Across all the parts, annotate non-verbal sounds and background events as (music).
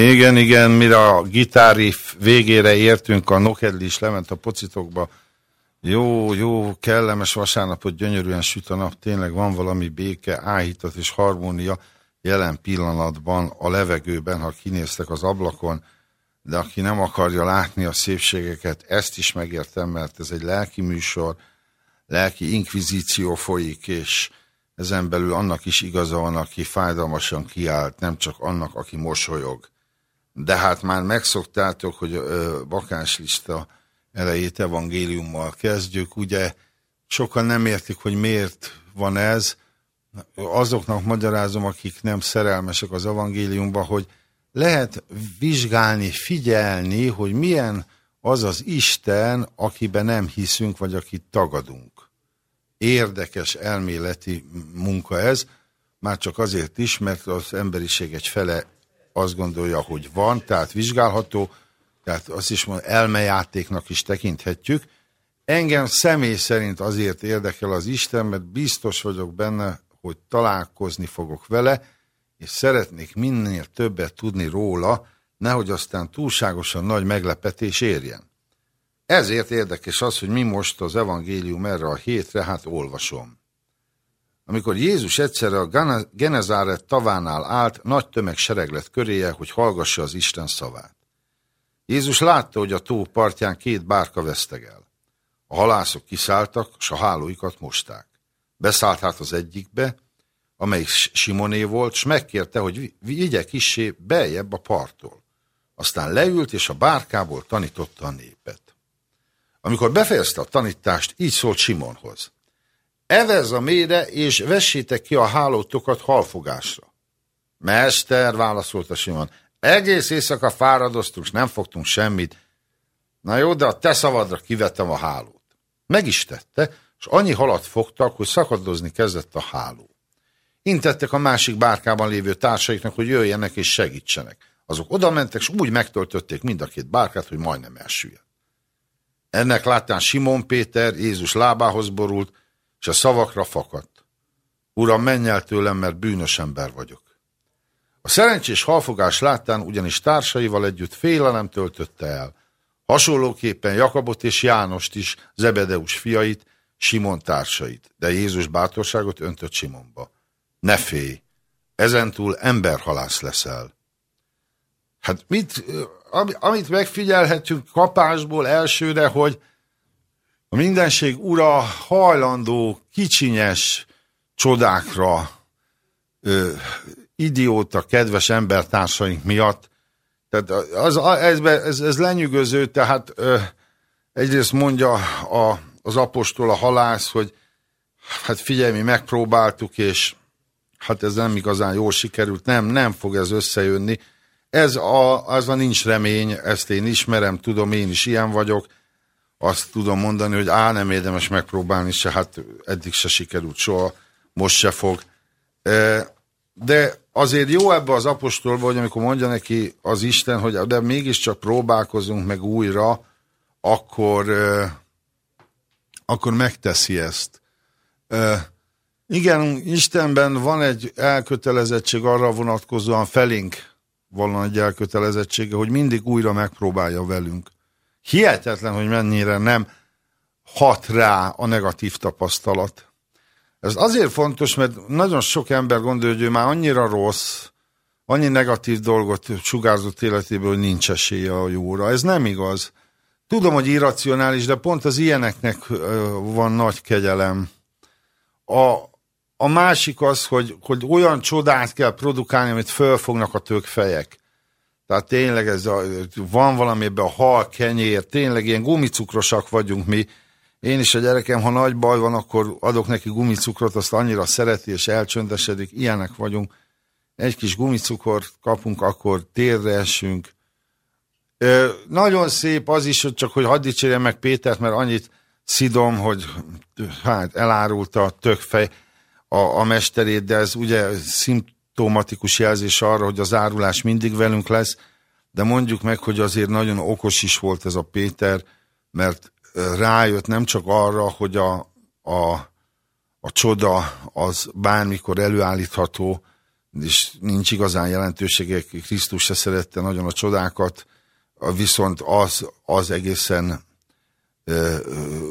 Igen, igen, mire a gitárif végére értünk, a Nokedli is lement a pocitokba. Jó, jó, kellemes vasárnapot, gyönyörűen süt a nap, tényleg van valami béke, áhítat és harmónia jelen pillanatban a levegőben, ha kinéztek az ablakon, de aki nem akarja látni a szépségeket, ezt is megértem, mert ez egy lelki műsor, lelki inkvizíció folyik, és ezen belül annak is igaza van, aki fájdalmasan kiállt, nem csak annak, aki mosolyog de hát már megszoktátok, hogy bakáslista elejét evangéliummal kezdjük, ugye sokan nem értik, hogy miért van ez, azoknak magyarázom, akik nem szerelmesek az evangéliumba, hogy lehet vizsgálni, figyelni, hogy milyen az az Isten, akiben nem hiszünk, vagy akit tagadunk. Érdekes elméleti munka ez, már csak azért is, mert az emberiség egy fele azt gondolja, hogy van, tehát vizsgálható, tehát azt is mondja, elmejátéknak is tekinthetjük. Engem személy szerint azért érdekel az Isten, mert biztos vagyok benne, hogy találkozni fogok vele, és szeretnék minél többet tudni róla, nehogy aztán túlságosan nagy meglepetés érjen. Ezért érdekes az, hogy mi most az evangélium erre a hétre, hát olvasom. Amikor Jézus egyszerre a Genezáret tavánál állt, nagy tömeg sereg lett köréje, hogy hallgassa az Isten szavát. Jézus látta, hogy a tó partján két bárka vesztegel. A halászok kiszálltak, s a hálóikat mosták. Beszállt hát az egyikbe, amelyik Simoné volt, s megkérte, hogy vigye kissé beljebb a parttól. Aztán leült, és a bárkából tanította a népet. Amikor befejezte a tanítást, így szólt Simonhoz. Evez a mélyre, és vessétek ki a hálótokat halfogásra. Mester, válaszolta Simon, egész éjszaka fáradoztunk, nem fogtunk semmit. Na jó, de a te szavadra kivettem a hálót. Meg is tette, és annyi halat fogtak, hogy szakadozni kezdett a háló. Intettek a másik bárkában lévő társaiknak, hogy jöjjenek és segítsenek. Azok odamentek, és úgy megtöltötték mind a két bárkát, hogy majdnem elsüllyedt. Ennek láttán Simon Péter Jézus lábához borult, és a szavakra fakadt. Uram, menj el tőlem, mert bűnös ember vagyok. A szerencsés halfogás láttán ugyanis társaival együtt félelem töltötte el. Hasonlóképpen Jakabot és Jánost is, Zebedeus fiait, Simon társait, de Jézus bátorságot öntött Simonba. Ne félj, ezentúl emberhalász leszel. Hát mit, amit megfigyelhetünk kapásból elsőre, hogy a mindenség ura hajlandó, kicsinyes csodákra, ö, idióta, kedves embertársaink miatt. Tehát az, ez, ez, ez lenyűgöző, tehát ö, egyrészt mondja a, az apostol, a halász, hogy hát figyelj, mi megpróbáltuk, és hát ez nem igazán jól sikerült, nem, nem fog ez összejönni. Ez a, az a nincs remény, ezt én ismerem, tudom, én is ilyen vagyok, azt tudom mondani, hogy á, nem érdemes megpróbálni se, hát eddig se sikerült soha, most se fog. De azért jó ebbe az apostolba, hogy amikor mondja neki az Isten, hogy de mégiscsak próbálkozunk meg újra, akkor, akkor megteszi ezt. Igen, Istenben van egy elkötelezettség arra vonatkozóan felénk van egy elkötelezettsége, hogy mindig újra megpróbálja velünk. Hihetetlen, hogy mennyire nem hat rá a negatív tapasztalat. Ez azért fontos, mert nagyon sok ember gondolja, hogy ő már annyira rossz, annyi negatív dolgot sugárzott életéből, hogy nincs esélye a jóra. Ez nem igaz. Tudom, hogy irracionális, de pont az ilyeneknek van nagy kegyelem. A, a másik az, hogy, hogy olyan csodát kell produkálni, amit fölfognak a tök fejek. Tehát tényleg ez a, van valami ebben a hal, kenyér, tényleg ilyen gumicukrosak vagyunk mi. Én is a gyerekem, ha nagy baj van, akkor adok neki gumicukrot, azt annyira szereti és elcsöndesedik. Ilyenek vagyunk. Egy kis gumicukor kapunk, akkor térre esünk. Ö, nagyon szép az is, hogy csak hogy hadd dicsérjem meg Pétert, mert annyit szidom, hogy hát elárulta a tökfej a, a mesterét, de ez ugye szimptomatikus jelzés arra, hogy az árulás mindig velünk lesz, de mondjuk meg, hogy azért nagyon okos is volt ez a Péter, mert rájött nem csak arra, hogy a, a, a csoda az bármikor előállítható, és nincs igazán jelentősége, Krisztus se szerette nagyon a csodákat, viszont az, az egészen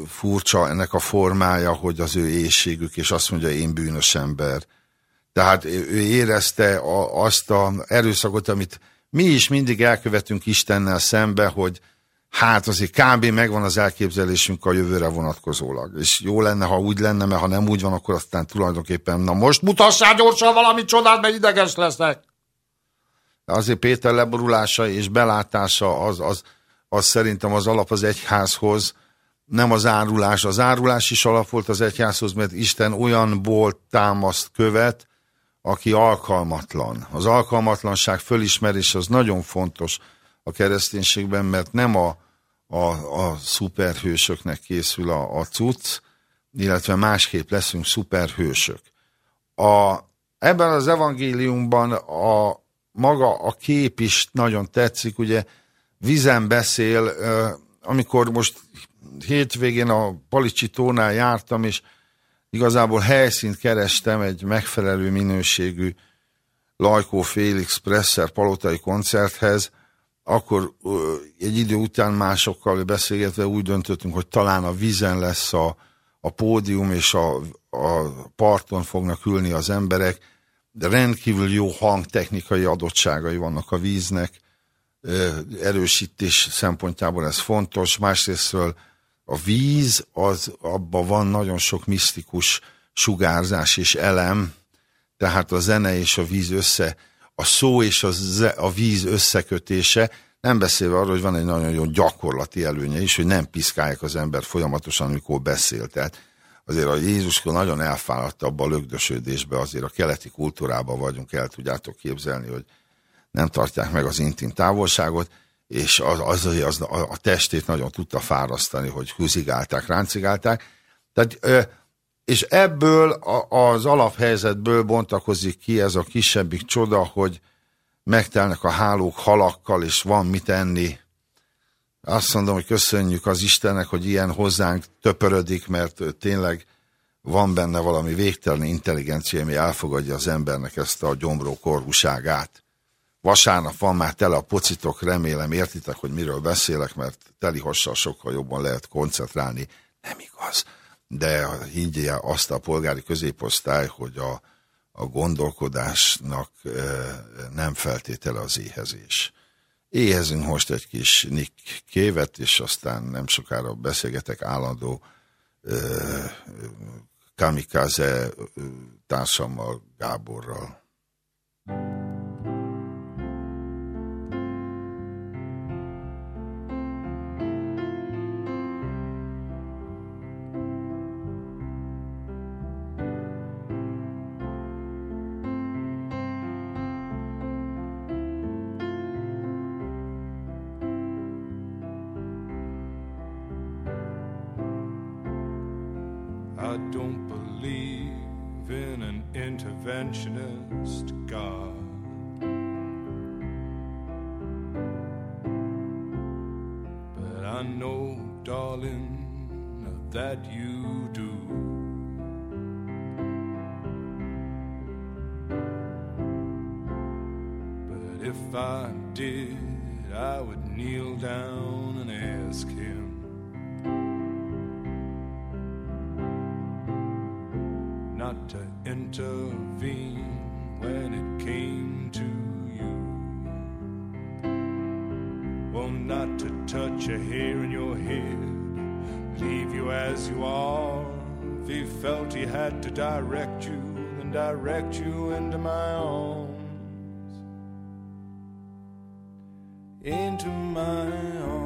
furcsa ennek a formája, hogy az ő éjségük, és azt mondja, én bűnös ember. Tehát ő érezte a, azt a erőszakot, amit mi is mindig elkövetünk Istennel szembe, hogy hát azért kb. megvan az elképzelésünk a jövőre vonatkozólag. És jó lenne, ha úgy lenne, mert ha nem úgy van, akkor aztán tulajdonképpen, na most mutassál gyorsan valami csodát, mert ideges lesznek. De azért Péter leborulása és belátása az, az, az szerintem az alap az egyházhoz, nem az árulás. Az árulás is alap volt az egyházhoz, mert Isten olyanból támaszt követ, aki alkalmatlan. Az alkalmatlanság fölismerés az nagyon fontos a kereszténységben, mert nem a, a, a szuperhősöknek készül a, a cucc, illetve másképp leszünk szuperhősök. A, ebben az evangéliumban a maga a kép is nagyon tetszik, ugye vizen beszél, amikor most hétvégén a Palicsi tónál jártam, és igazából helyszínt kerestem egy megfelelő minőségű Lajkó Félix Presser palotai koncerthez, akkor egy idő után másokkal beszélgetve úgy döntöttünk, hogy talán a vízen lesz a, a pódium, és a, a parton fognak ülni az emberek, de rendkívül jó hangtechnikai adottságai vannak a víznek, erősítés szempontjából ez fontos, másrésztről a víz, az, abban van nagyon sok misztikus sugárzás és elem, tehát a zene és a víz össze, a szó és a, ze, a víz összekötése, nem beszélve arról, hogy van egy nagyon jó gyakorlati előnye is, hogy nem piszkálják az ember folyamatosan, amikor beszél. Tehát azért a Jézuskor nagyon elfáradt abba a lögdösödésbe, azért a keleti kultúrában vagyunk, el tudjátok képzelni, hogy nem tartják meg az intim távolságot, és az, az, az a, testét nagyon tudta fárasztani, hogy húzigálták, ráncigálták. Tehát, és ebből az alaphelyzetből bontakozik ki ez a kisebbik csoda, hogy megtelnek a hálók halakkal, és van mit enni. Azt mondom, hogy köszönjük az Istennek, hogy ilyen hozzánk töpörödik, mert tényleg van benne valami végtelen intelligencia, ami elfogadja az embernek ezt a gyomró korúságát. Vasárnap van már tele a pocitok, remélem értitek, hogy miről beszélek, mert teli hossal sokkal jobban lehet koncentrálni. Nem igaz. De higgye azt a polgári középosztály, hogy a, a gondolkodásnak nem feltétele az éhezés. Éhezünk most egy kis Nick kévet, és aztán nem sokára beszélgetek állandó e, kamikaze társammal, Gáborral. Well, not to touch a hair in your head, leave you as you are. If he felt he had to direct you, then direct you into my arms. Into my arms.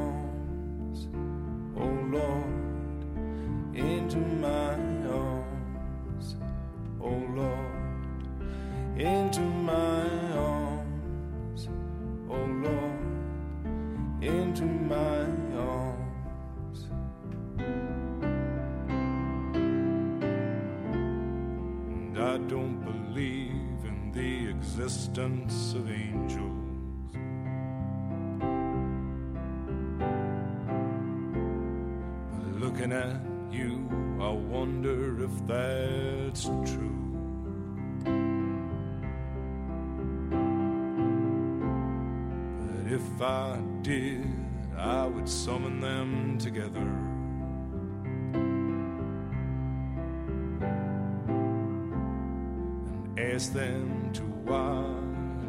Existence of angels. But looking at you, I wonder if that's true. But if I did, I would summon them together. And ask them to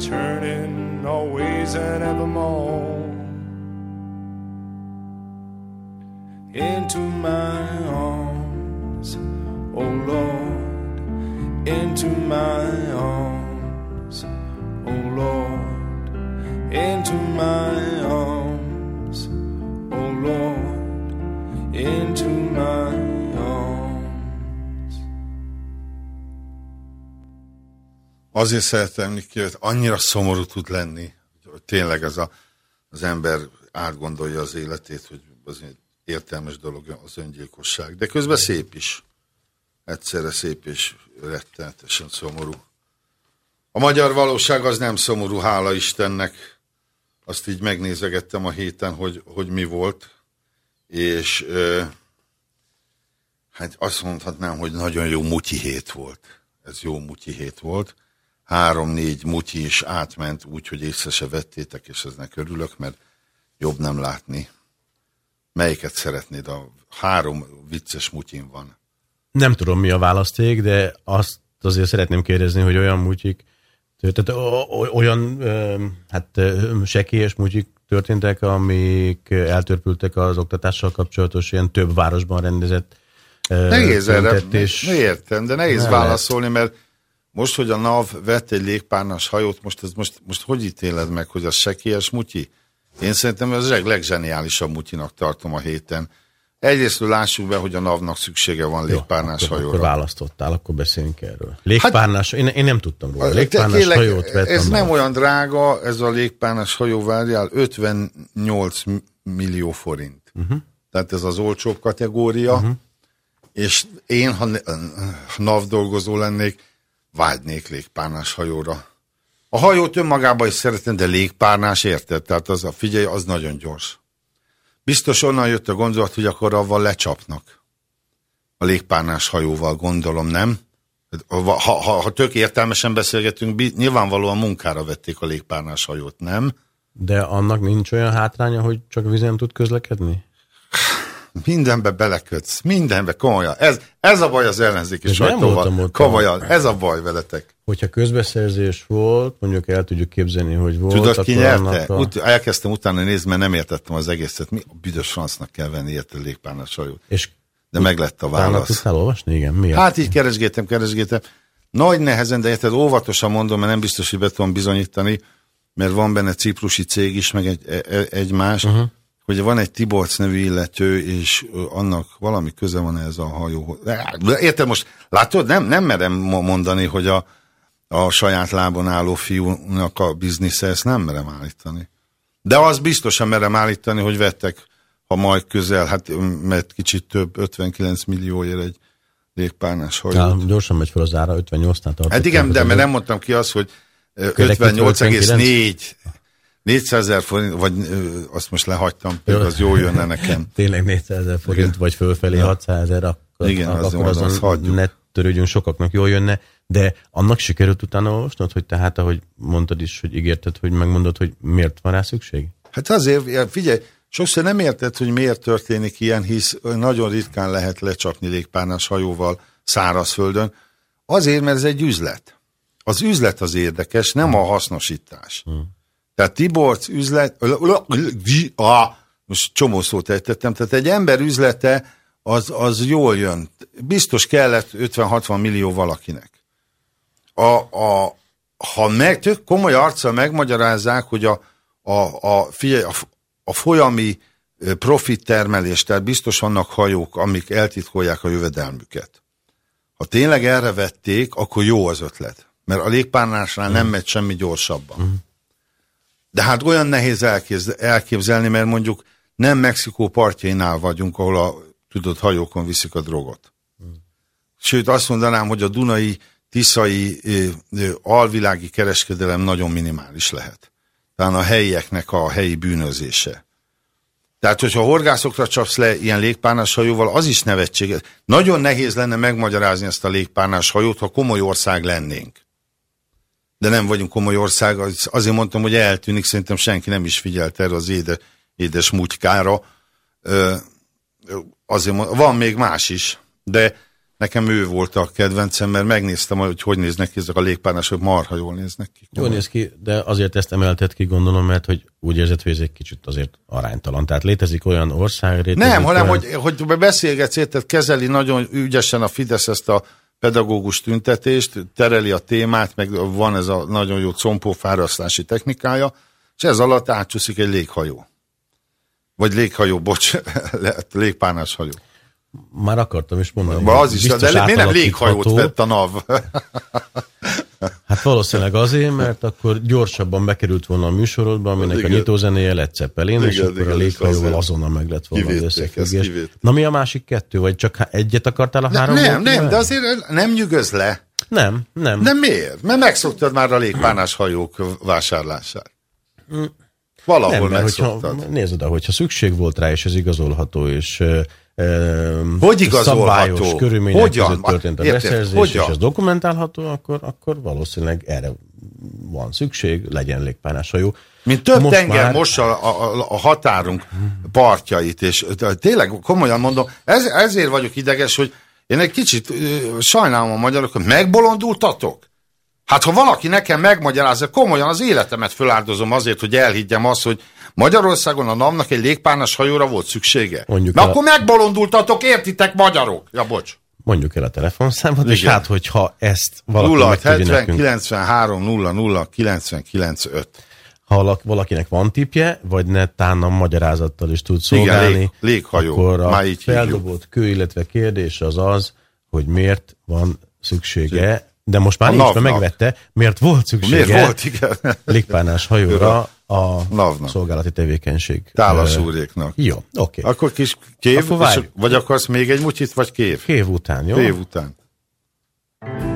keep returning always and evermore. Azért szeretem, Niki, hogy annyira szomorú tud lenni, hogy tényleg ez a, az ember átgondolja az életét, hogy az értelmes dolog az öngyilkosság. De közben szép is. Egyszerre szép és rettenetesen szomorú. A magyar valóság az nem szomorú, hála Istennek. Azt így megnézegettem a héten, hogy, hogy mi volt. És ö, hát azt mondhatnám, hogy nagyon jó mutyi hét volt. Ez jó mutyi hét volt. Három-négy mutyi is átment, úgyhogy észre se vettétek, és eznek örülök, mert jobb nem látni. Melyiket szeretnéd? A három vicces mutyin van. Nem tudom, mi a választék, de azt azért szeretném kérdezni, hogy olyan mutyik, tehát olyan hát sekélyes mutyik történtek, amik eltörpültek az oktatással kapcsolatos ilyen több városban rendezett Nehéz erre, értem, de nehéz Ne válaszolni, mert most, hogy a NAV vett egy légpárnás hajót, most, ez most, most hogy ítéled meg, hogy az sekélyes mutyi? Én szerintem ez a leg- legzseniálisabb mutyinak tartom a héten. Egyrészt lássuk be, hogy a NAV-nak szüksége van Jó, légpárnás akkor, hajóra. akkor választottál, akkor beszéljünk erről. Légpárnás, én, én nem tudtam róla. Légpárnás tényleg, hajót vett ez a nem olyan drága, ez a légpárnás hajó, várjál, 58 m- millió forint. Uh-huh. Tehát ez az olcsóbb kategória, uh-huh. és én, ha, ne- ha NAV dolgozó lennék, vágynék légpárnás hajóra. A hajót önmagában is szeretem, de légpárnás, érted? Tehát az a, figyelj, az nagyon gyors. Biztos onnan jött a gondolat, hogy akkor avval lecsapnak. A légpárnás hajóval, gondolom, nem? Ha, ha, ha tök értelmesen beszélgetünk, nyilvánvalóan munkára vették a légpárnás hajót, nem? De annak nincs olyan hátránya, hogy csak vízen tud közlekedni? (sighs) Mindenbe belekötsz, mindenbe, komolyan. Ez, ez a baj az ellenzéki voltam sajtóval. Komolyan, ez a baj veletek. Hogyha közbeszerzés volt, mondjuk el tudjuk képzelni, hogy volt, Tudod, ki nyerte? a... Ut- elkezdtem utána nézni, mert nem értettem az egészet. Mi a büdös francnak kell venni érte légpárnás hajót? És De meg lett a válasz. tudtál olvasni? Igen, miért? Hát így keresgéltem, keresgéltem. Nagy nehezen, de érted, óvatosan mondom, mert nem biztos, hogy be tudom bizonyítani, mert van benne ciprusi cég is, meg egy, e- egy más, uh-huh. Hogy van egy Tiborcs nevű illető, és annak valami köze van ez a hajóhoz. Érted most, látod, nem, nem merem mo- mondani, hogy a, a saját lábon álló fiúnak a biznisze, ezt nem merem állítani. De az biztosan merem állítani, hogy vettek, ha majd közel, hát mert kicsit több, 59 millióért egy légpárnás hajó. Ja, gyorsan megy fel az ára, 58-nál tartott. Hát igen, de mert nem mondtam ki azt, hogy ö, Akkor 58,4 400 ezer forint, vagy ö, azt most lehagytam, pedig az jó jönne nekem. (laughs) Tényleg 400 ezer forint, Igen. vagy fölfelé 600 ezer, akkor, Igen, az akkor azt azon hagyjuk. ne törődjünk, sokaknak jól jönne, de annak sikerült utána olvasnod, hogy tehát, ahogy mondtad is, hogy ígérted, hogy megmondod, hogy miért van rá szükség? Hát azért, figyelj, sokszor nem érted, hogy miért történik ilyen, hisz nagyon ritkán lehet lecsapni légpárnás hajóval szárazföldön. Azért, mert ez egy üzlet. Az üzlet az érdekes, nem a hasznosítás. Hmm. Tehát Tiborcs üzlet, most csomó szót ejtettem, tehát egy ember üzlete az, az jól jön. Biztos kellett 50-60 millió valakinek. A, a, ha meg, tök komoly arccal megmagyarázzák, hogy a, a, a, figyelj, a, a folyami profit termelés, tehát biztos vannak hajók, amik eltitkolják a jövedelmüket. Ha tényleg erre vették, akkor jó az ötlet. Mert a légpárnásnál nem megy semmi gyorsabban. De hát olyan nehéz elképzelni, mert mondjuk nem Mexikó partjainál vagyunk, ahol a tudott hajókon viszik a drogot. Sőt, azt mondanám, hogy a Dunai, Tiszai alvilági kereskedelem nagyon minimális lehet. Talán a helyieknek a helyi bűnözése. Tehát, hogyha horgászokra csapsz le ilyen légpárnás hajóval, az is nevetséges. Nagyon nehéz lenne megmagyarázni ezt a légpárnás hajót, ha komoly ország lennénk. De nem vagyunk komoly ország, azért mondtam, hogy eltűnik, szerintem senki nem is figyelt erre az éde, édes mútykára. Azért mondom, van még más is, de Nekem ő volt a kedvencem, mert megnéztem, hogy hogy néznek ki ezek a légpárnások, marha jól néznek ki. Jól néz ki, de azért ezt emeltet ki, gondolom, mert hogy úgy érzed, hogy ez egy kicsit azért aránytalan. Tehát létezik olyan ország, létezik Nem, hanem, olyan... hogy, hogy beszélgetsz, tehát kezeli nagyon ügyesen a Fidesz ezt a pedagógus tüntetést, tereli a témát, meg van ez a nagyon jó compófárasztási technikája, és ez alatt átcsúszik egy léghajó. Vagy léghajó, bocs, (laughs) légpárnás hajó. Már akartam is mondani. Ba az is, de miért nem léghajót vett a NAV? (laughs) Hát valószínűleg azért, mert akkor gyorsabban bekerült volna a műsorodba, aminek igen. a nyitózenéje lett Zeppelin, és akkor igen, a léghajóval azonnal meg lett volna az összefüggés. Na mi a másik kettő? Vagy csak egyet akartál a ne, három? Nem, nem, de azért nem nyugoz le. Nem, nem. De miért? Mert megszoktad már a légpánás hajók vásárlását. Mm. Valahol nem, mert hogyha, nézd oda, hogyha szükség volt rá, és ez igazolható, és hogy igazolható? körülmények Hogyan? között történt a Érted? beszerzés, Hogyan? és ez dokumentálható, akkor, akkor valószínűleg erre van szükség, legyen légpárnás hajó. Mint több most tenger már... most a, a, a határunk partjait, és tényleg komolyan mondom, ez, ezért vagyok ideges, hogy én egy kicsit sajnálom a magyarokat, megbolondultatok? Hát ha valaki nekem megmagyarázza, komolyan az életemet föláldozom azért, hogy elhiggyem azt, hogy Magyarországon a NAM-nak egy légpárnas hajóra volt szüksége. Mondjuk Na el... akkor megbolondultatok, értitek magyarok? Ja, bocs. Mondjuk el a telefonszámot, Igen. és hát, hogyha ezt valaki 0 70 nekünk... 93 00 99 5. Ha valakinek van tipje, vagy netán a magyarázattal is tud szolgálni, Igen, lég, léghajó. akkor a feldobott kő, illetve kérdés az az, hogy miért van szüksége de most már a nincs, mert megvette, miért volt szüksége miért volt, igen. légpárnás hajóra (laughs) a Navnak. szolgálati tevékenység. Tálas úréknak. Jó, oké. Okay. Akkor kis kév, Akkor vagy akarsz még egy mutyit, vagy kév? Kév után, jó? Kév után. man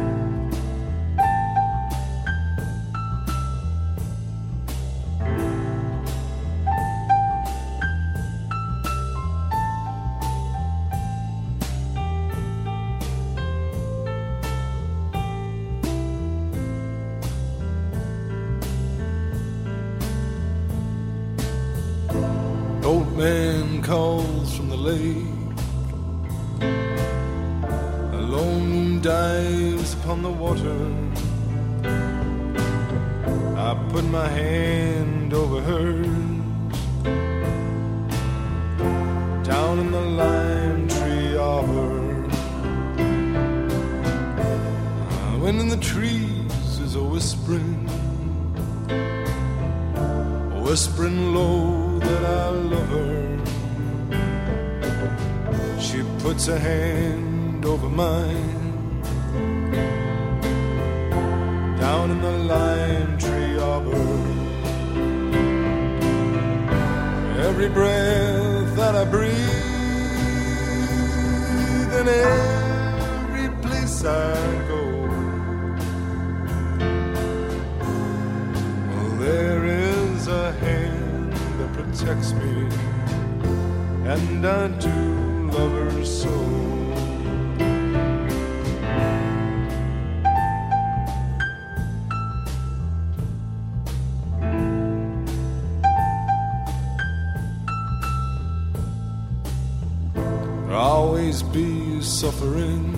calls from the lake. A lone moon dives upon the water. I put my hand over hers. Down in the lime tree arbor. Ah, when in the trees is a whispering, whispering low that I love her. Puts a hand over mine down in the lime tree arbor. Every breath that I breathe and every place I go. Well, there is a hand that protects me, and I do lover's soul. There'll always be suffering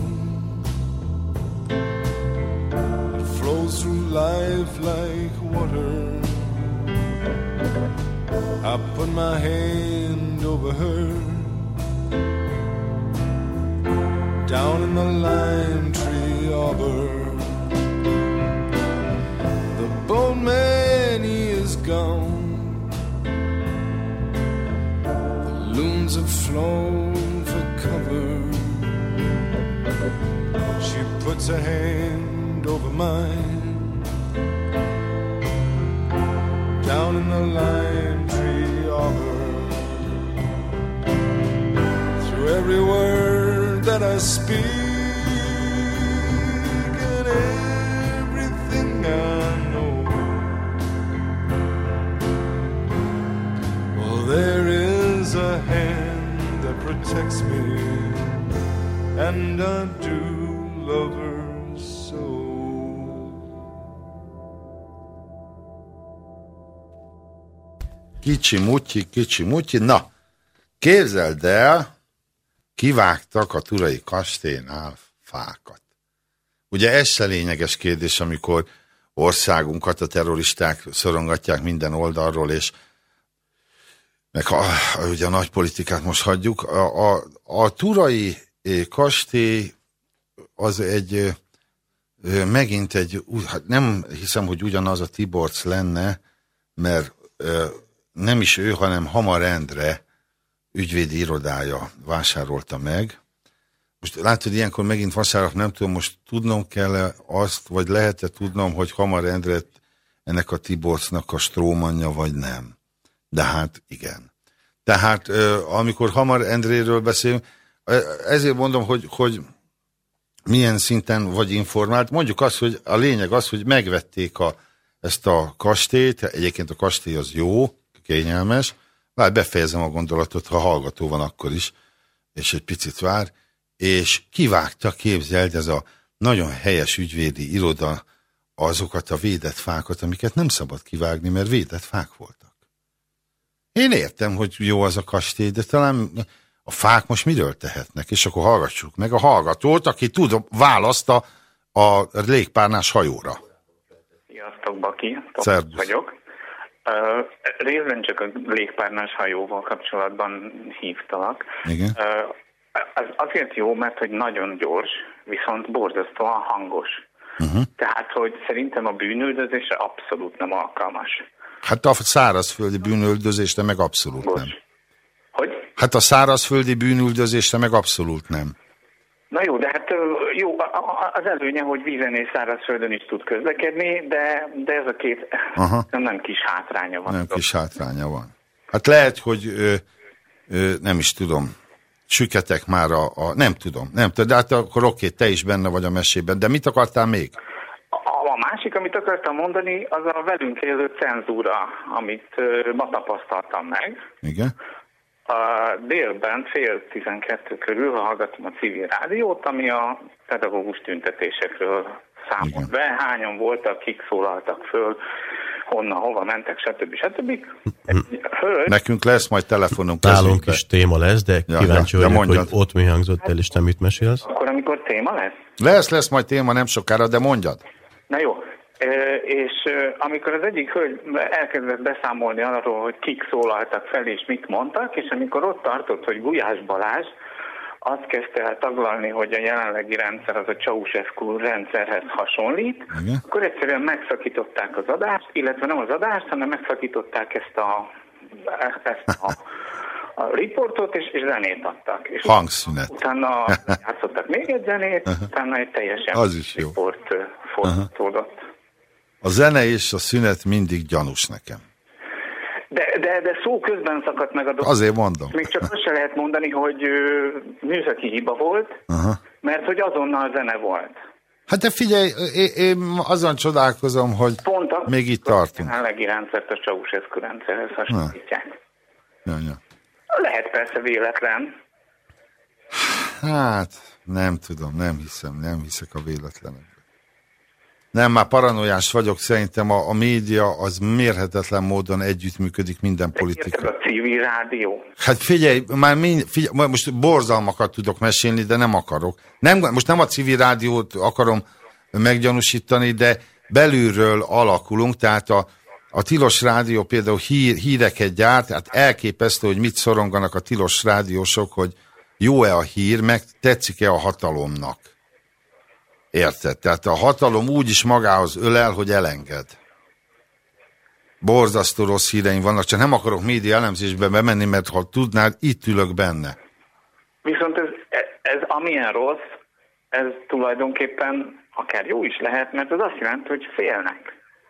Kicsi mutyi, kicsi mutyi. Na, képzeld el, kivágtak a turai kastélynál fákat. Ugye ez se lényeges kérdés, amikor országunkat a terroristák szorongatják minden oldalról, és meg a, ugye a nagy politikát most hagyjuk. A, a, a turai eh, kastély az egy eh, eh, megint egy, hát nem hiszem, hogy ugyanaz a Tiborcs lenne, mert ö, nem is ő, hanem Hamar Endre ügyvédi irodája vásárolta meg. Most látod, ilyenkor megint vasárnap nem tudom, most tudnom kell -e azt, vagy lehet-e tudnom, hogy Hamar Endre ennek a Tiborcnak a strómanja, vagy nem. De hát igen. Tehát amikor Hamar Endréről beszélünk, ezért mondom, hogy, hogy milyen szinten vagy informált. Mondjuk azt, hogy a lényeg az, hogy megvették a, ezt a kastélyt, egyébként a kastély az jó, kényelmes, várj, befejezem a gondolatot, ha hallgató van akkor is, és egy picit vár, és kivágta, képzeld, ez a nagyon helyes ügyvédi iroda azokat a védett fákat, amiket nem szabad kivágni, mert védett fák voltak. Én értem, hogy jó az a kastély, de talán a fák most miről tehetnek, és akkor hallgassuk meg a hallgatót, aki tud választ a, a légpárnás hajóra. Sziasztok, Baki. Tom Szervusz. vagyok. Uh, részben csak a légpárnás hajóval kapcsolatban hívtalak. Igen. Uh, az azért jó, mert hogy nagyon gyors, viszont borzasztóan hangos. Uh-huh. Tehát, hogy szerintem a bűnüldözésre abszolút nem alkalmas. Hát a szárazföldi bűnüldözésre meg abszolút nem. Bocs. Hogy? Hát a szárazföldi bűnüldözésre meg abszolút nem. Na jó, de hát jó, az előnye, hogy vízen és szárazföldön is tud közlekedni, de, de ez a két Aha. (laughs) nem kis hátránya van. Nem kis hátránya van. Hát lehet, hogy ö, ö, nem is tudom, süketek már a, a nem tudom, nem tudom, de hát akkor oké, te is benne vagy a mesében, de mit akartál még? A, másik, amit akartam mondani, az a velünk élő cenzúra, amit ma tapasztaltam meg. Igen? A délben fél tizenkettő körül hallgattam a civil rádiót, ami a pedagógus tüntetésekről számolt be, hányan voltak, kik szólaltak föl, honnan, hova mentek, stb. stb. (laughs) Hölgy, Nekünk lesz majd telefonunk. Nálunk is téma lesz, de Ja, kíváncsi ja, ja, vagyok, hogy ott mi hangzott el, és te mit mesélsz. akkor amikor téma lesz? Lesz, lesz majd téma nem sokára, de mondjad. Na jó, és amikor az egyik hölgy elkezdett beszámolni arról, hogy kik szólaltak fel és mit mondtak, és amikor ott tartott, hogy Gulyás Balázs, azt kezdte el taglalni, hogy a jelenlegi rendszer az a Ceausescu rendszerhez hasonlít, Igen. akkor egyszerűen megszakították az adást, illetve nem az adást, hanem megszakították ezt a, ezt a, a riportot, és, és zenét adtak. És Hangszünet. Utána (laughs) játszottak még egy zenét, utána egy teljesen Az is jó. riport folytatódott. A zene és a szünet mindig gyanús nekem. De, de, de szó közben szakadt meg a dolog. Azért mondom. Még csak azt se lehet mondani, hogy ö, műszaki hiba volt, Aha. mert hogy azonnal zene volt. Hát de figyelj, én, én azon csodálkozom, hogy Pont a, még itt a tartunk. jelenlegi rendszert a Ceausescu rendszerhez hasonlítják. Ja, ja. Lehet persze véletlen. Hát, nem tudom, nem hiszem, nem hiszek a véletlenekbe. Nem, már paranoiás vagyok, szerintem a, a média az mérhetetlen módon együttműködik minden Érted politika. a civil rádió. Hát figyelj, már mind, figyelj, most borzalmakat tudok mesélni, de nem akarok. Nem, most nem a civil rádiót akarom meggyanúsítani, de belülről alakulunk, tehát a, a Tilos Rádió például hír, híreket gyárt, tehát elképesztő, hogy mit szoronganak a Tilos rádiósok, hogy jó-e a hír, meg tetszik-e a hatalomnak. Érted? Tehát a hatalom úgy is magához ölel, hogy elenged. Borzasztó rossz híreim vannak, csak nem akarok média elemzésbe bemenni, mert ha tudnád, itt ülök benne. Viszont ez, ez amilyen rossz, ez tulajdonképpen akár jó is lehet, mert ez azt jelenti, hogy félnek.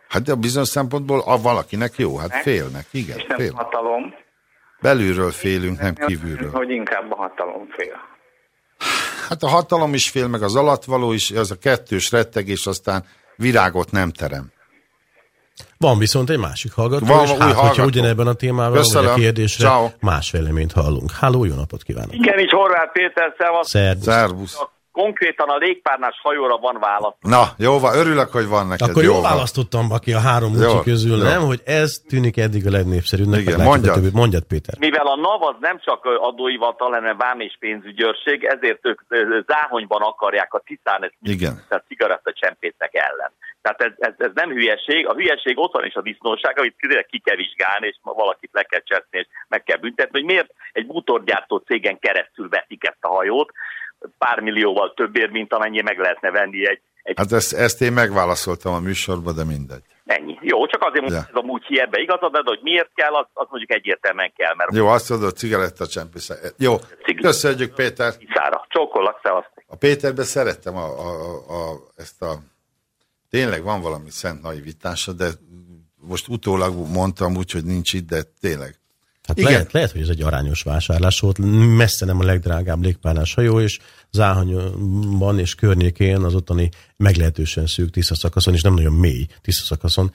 Hát de a bizonyos szempontból a valakinek jó, hát félnek, igen. És nem fél. hatalom. Belülről félünk, nem kívülről. Hogy inkább a hatalom fél. Hát a hatalom is fél, meg az alattvaló is, az a kettős rettegés aztán virágot nem terem. Van viszont egy másik hallgató, Van és hát, hogyha ugyanebben a témában, vagy a Köszönöm. kérdésre Ciao. más véleményt hallunk. Háló, jó napot kívánok! Igen, így Horváth Péter, szevasz. Szervusz. Szervusz. Konkrétan a légpárnás hajóra van válasz. Na, jó van, örülök, hogy van neked. Akkor jó jól választottam, aki a három Jó, múlcsi közül, jó. nem? Hogy ez tűnik eddig a legnépszerűbbnek. Igen, a mondjad. többit. Mondjad, Péter. Mivel a NAV az nem csak adóhivatal, hanem vám és pénzügyőrség, ezért ők záhonyban akarják a tisztán ezt Igen. tehát cigarettacsempészek ellen. Tehát ez, ez, ez, nem hülyeség. A hülyeség ott van is a disznóság, amit tényleg ki kell vizsgálni, és valakit le kell cseszni, és meg kell büntetni, hogy miért egy motorgyártó cégen keresztül veszik ezt a hajót, pár millióval többért, mint amennyi meg lehetne venni egy, egy Hát ezt, ezt én megválaszoltam a műsorban, de mindegy. Ennyi. Jó, csak azért mondom, Ja. ez a múltji ebbe igazad, de hogy miért kell, az, az mondjuk egyértelműen kell, mert Jó, azt mondod, cigaretta csempésze. Jó, Cigi. köszönjük Péter. Iszára. Csókollak, szevasztok. A Péterbe szerettem a, a, a, ezt a... Tényleg van valami szent naivitása, de most utólag mondtam úgy, hogy nincs itt, de tényleg. Hát Igen. lehet, lehet, hogy ez egy arányos vásárlás volt. Messze nem a legdrágább légpárnás hajó, és Záhonyban és környékén az ottani meglehetősen szűk tiszta szakaszon, és nem nagyon mély tiszta szakaszon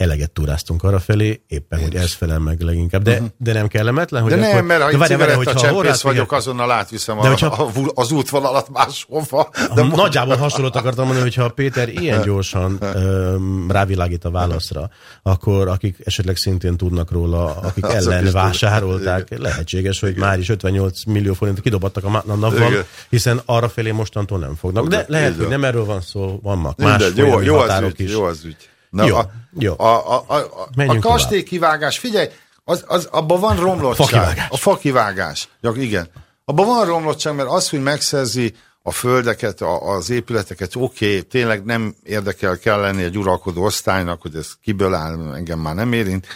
eleget túráztunk arra felé, éppen, hogy ez felel meg leginkább. De, de nem kellemetlen, hogy. De akkor... nem, mert ha de cigaretta hogyha csempész vagyok, azonnal átviszem De a, hogyha- a, az útvonalat máshova. De mo- Nagyjából hasonlót akartam mondani, hogy ha Péter ilyen (laughs) gyorsan öm, rávilágít a válaszra, akkor akik esetleg szintén tudnak róla, akik (laughs) Azok ellen is vásárolták, lehetséges, hogy már is 58 millió forintot kidobadtak a a napban, Igen. hiszen arra felé mostantól nem fognak. De Igen, lehet, hogy nem erről van szó, vannak más jó, jó az ügy, is. jó az ügy. Na, Jó, a, jó. A, a, a, a, a Menjünk kastélykivágás, figyelj, az, az, abban van romlottság. Fakivágás. A fakivágás. Ja, igen. Abban van romlottság, mert az, hogy megszerzi a földeket, a, az épületeket, oké, okay, tényleg nem érdekel kell lenni egy uralkodó osztálynak, hogy ez kiből áll, engem már nem érint,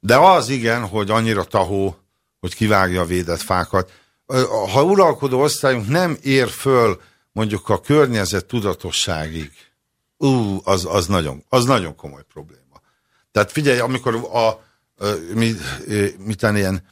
de az igen, hogy annyira tahó, hogy kivágja a védett fákat. Ha uralkodó osztályunk nem ér föl mondjuk a környezet tudatosságig, ú, az, az, nagyon, az nagyon komoly probléma. Tehát figyelj, amikor a, mi, mitán ilyen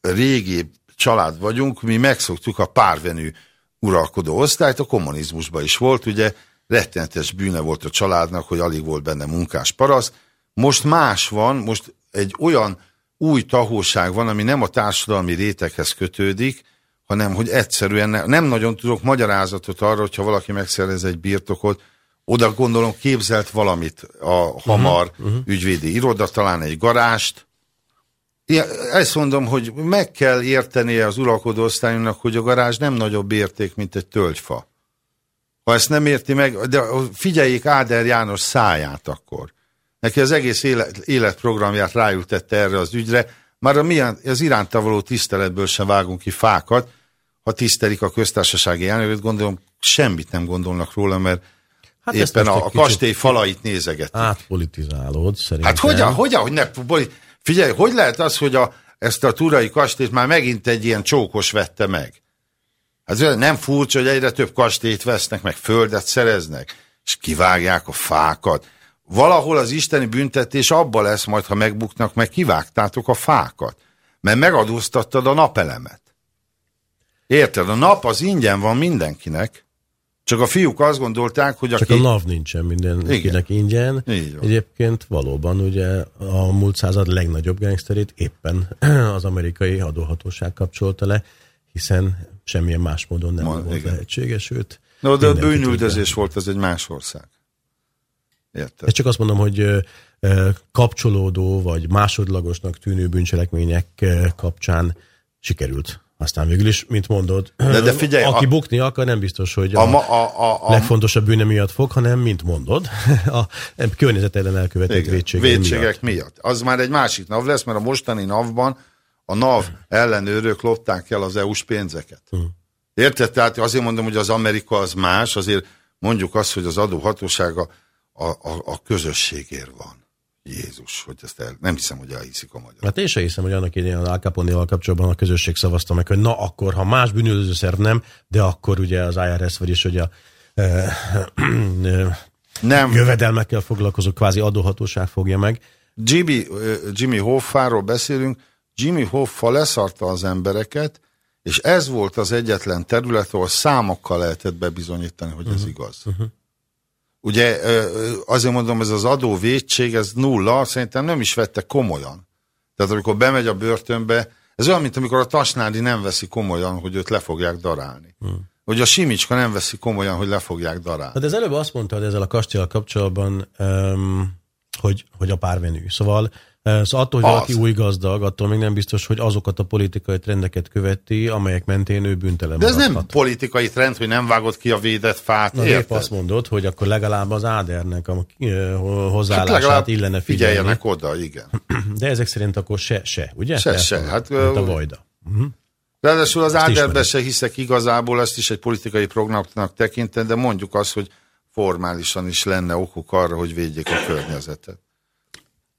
régi család vagyunk, mi megszoktuk a párvenű uralkodó osztályt, a kommunizmusban is volt, ugye rettenetes bűne volt a családnak, hogy alig volt benne munkás parasz. Most más van, most egy olyan új tahóság van, ami nem a társadalmi réteghez kötődik, hanem hogy egyszerűen ne, nem nagyon tudok magyarázatot arra, hogyha valaki megszerez egy birtokot, oda gondolom képzelt valamit a hamar uh-huh, ügyvédi iroda, talán egy garást, Ja, ezt mondom, hogy meg kell értenie az uralkodó osztályunknak, hogy a garázs nem nagyobb érték, mint egy tölgyfa. Ha ezt nem érti meg, de figyeljék Áder János száját akkor. Neki az egész élet, életprogramját ráültette erre az ügyre, már a milyen, az iránta való tiszteletből sem vágunk ki fákat, ha tisztelik a köztársasági elnököt, gondolom semmit nem gondolnak róla, mert Hát éppen a, a kastély falait nézegetik. Átpolitizálód szerintem. Hát hogyan, hogyan, hogy ne... Figyelj, hogy lehet az, hogy a, ezt a turai kastélyt már megint egy ilyen csókos vette meg? Hát nem furcsa, hogy egyre több kastélyt vesznek, meg földet szereznek, és kivágják a fákat. Valahol az isteni büntetés abba lesz majd, ha megbuknak, meg kivágtátok a fákat. Mert megadóztattad a napelemet. Érted? A nap az ingyen van mindenkinek, csak a fiúk azt gondolták, hogy Csak aki... a NAV nincsen mindenkinek ingyen. Így van. Egyébként valóban ugye a múlt század legnagyobb gangsterét éppen (clears throat) az amerikai adóhatóság kapcsolta le, hiszen semmilyen más módon nem Ma- volt igen. lehetséges, sőt. No, de a bűnüldözés volt, az egy más ország. Érted? Ez csak azt mondom, hogy kapcsolódó vagy másodlagosnak tűnő bűncselekmények kapcsán sikerült. Aztán végül is, mint mondod, De- de (clears throat) figyelj, aki a- bukni akar, nem biztos, hogy A, a, a, a, legfontosabb bűne miatt fog, hanem, mint mondod, (laughs) a környezet ellen elkövetett igen, vétségek miatt. miatt. Az már egy másik NAV lesz, mert a mostani NAV-ban a NAV ellenőrök lopták el az EU-s pénzeket. Hm. Érted? Tehát azért mondom, hogy az Amerika az más, azért mondjuk azt, hogy az adóhatósága a, a, a közösségért van. Jézus, hogy ezt el, nem hiszem, hogy elhiszik a magyar. Hát én sem hiszem, hogy annak idején az Al Capone-val kapcsolatban a közösség szavazta meg, hogy na akkor, ha más bűnöző szerv nem, de akkor ugye az IRS, vagyis hogy a e, e, Nem, jövedelmekkel foglalkozó kvázi adóhatóság fogja meg. Jimmy, Jimmy Hoffáról beszélünk, Jimmy Hoffa leszarta az embereket, és ez volt az egyetlen terület, ahol számokkal lehetett bebizonyítani, hogy ez igaz. Ugye ö, ö, azért mondom, ez az adóvédség, ez nulla, szerintem nem is vette komolyan. Tehát amikor bemegy a börtönbe, ez olyan, mint amikor a Tasnádi nem veszi komolyan, hogy őt le fogják darálni. Hogy a Simicska nem veszi komolyan, hogy le fogják darálni. Hát ez előbb azt mondtad ezzel a kastélyal kapcsolatban, um, hogy, hogy a párvenű. Szóval, szóval attól, hogy Az. valaki új gazdag, attól még nem biztos, hogy azokat a politikai trendeket követi, amelyek mentén ő büntelen De ez nem maradhat. politikai trend, hogy nem vágott ki a védett fát, Na, épp azt mondod, hogy akkor legalább az ádernek a eh, hozzáállását Hát illene figyelni. figyeljenek oda, igen. (clears throat) De ezek szerint akkor se, se, ugye? Se, Ezt se. Hát, mint a Vajda. Ráadásul az Áderbe se hiszek igazából, ezt is egy politikai programnak tekintem, de mondjuk azt, hogy formálisan is lenne okuk arra, hogy védjék a környezetet.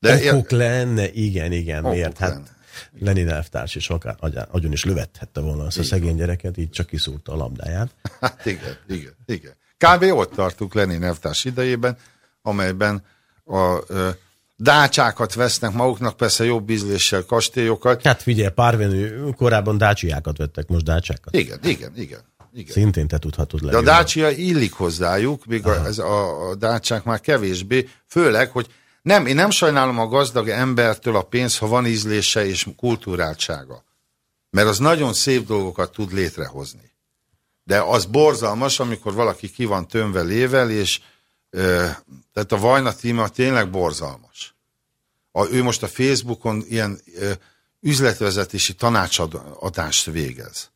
De Okok lenne, igen, igen, Okok miért? Hát lenne. Lenin elvtárs is akár agyon is lövethette volna azt a szegény gyereket, így csak kiszúrta a labdáját. Hát igen, igen, igen. Kb. ott tartunk Lenin elvtárs idejében, amelyben a ö, dácsákat vesznek maguknak, persze jobb ízléssel kastélyokat. Hát figyelj, párvenű, korábban dácsiákat vettek, most dácsákat. Igen, igen, igen. igen. Szintén te tudhatod De a dácsia illik hozzájuk, míg a, ez a, a dácsák már kevésbé, főleg, hogy nem, én nem sajnálom a gazdag embertől a pénzt, ha van ízlése és kultúráltsága. Mert az nagyon szép dolgokat tud létrehozni. De az borzalmas, amikor valaki ki van tömve lével, és ö, tehát a Vajna tíma tényleg borzalmas. A, ő most a Facebookon ilyen ö, üzletvezetési tanácsadást végez.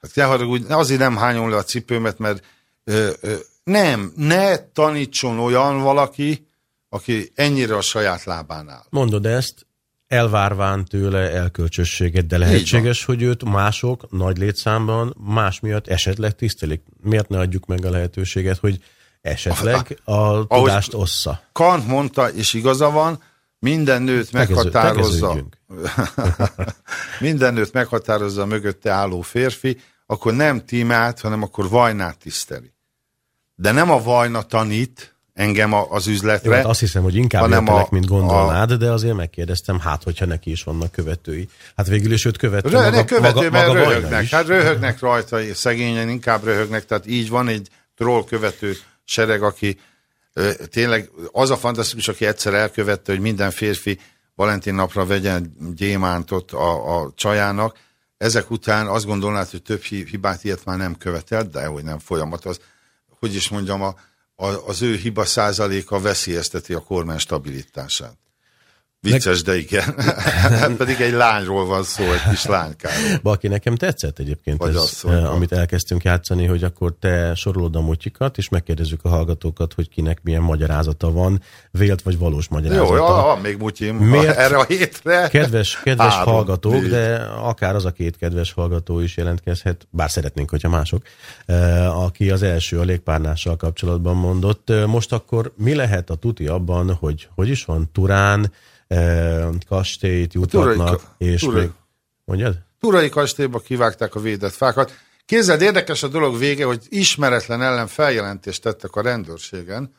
Hát te haragudj, azért nem hányom le a cipőmet, mert ö, ö, nem, ne tanítson olyan valaki, aki ennyire a saját lábán áll. Mondod ezt, elvárván tőle elkölcsösséget, de lehetséges, hogy őt mások nagy létszámban más miatt esetleg tisztelik. Miért ne adjuk meg a lehetőséget, hogy esetleg a tudást ossza? Kant mondta, és igaza van, minden nőt meghatározza, (laughs) minden nőt meghatározza a mögötte álló férfi, akkor nem tímát, hanem akkor vajnát tiszteli. De nem a vajna tanít engem a- az Jó, üzletre, hát azt hiszem, hogy inkább hanem értelek, a- mint gondolnád, de azért megkérdeztem, hát, hogyha neki is vannak követői. Hát végül is őt követő Rö, maga, követő, maga, maga röhögnek. Hát röhögnek rajta, szegényen inkább röhögnek, tehát így van egy troll követő sereg, aki tényleg az a fantasztikus, aki egyszer elkövette, hogy minden férfi Valentin napra vegyen gyémántot a, a csajának. Ezek után azt gondolnád, hogy több hi- hibát ilyet már nem követelt, de hogy nem folyamat az. Hogy is mondjam, a, a, az ő hiba százaléka veszélyezteti a kormány stabilitását. Vicces, de igen. (laughs) Hát pedig egy lányról van szó, egy kis lánykáról. Baki, nekem tetszett egyébként Vagy ez, asszony, eh, amit elkezdtünk játszani, hogy akkor te sorolod a mutyikat, és megkérdezzük a hallgatókat, hogy kinek milyen magyarázata van, vélt vagy valós Jó, magyarázata. ja, van még mutyim Miért? erre a hétre. Kedves, kedves Három, hallgatók, négy. de akár az a két kedves hallgató is jelentkezhet, bár szeretnénk, hogyha mások, eh, aki az első a légpárnással kapcsolatban mondott. Eh, Most akkor mi lehet a tuti abban, hogy hogy is van, Turán, kastélyt jutatnak, Turai- és Turai- még... Mondjad? Turai kastélyba kivágták a védett fákat. Képzeld, érdekes a dolog vége, hogy ismeretlen ellen feljelentést tettek a rendőrségen.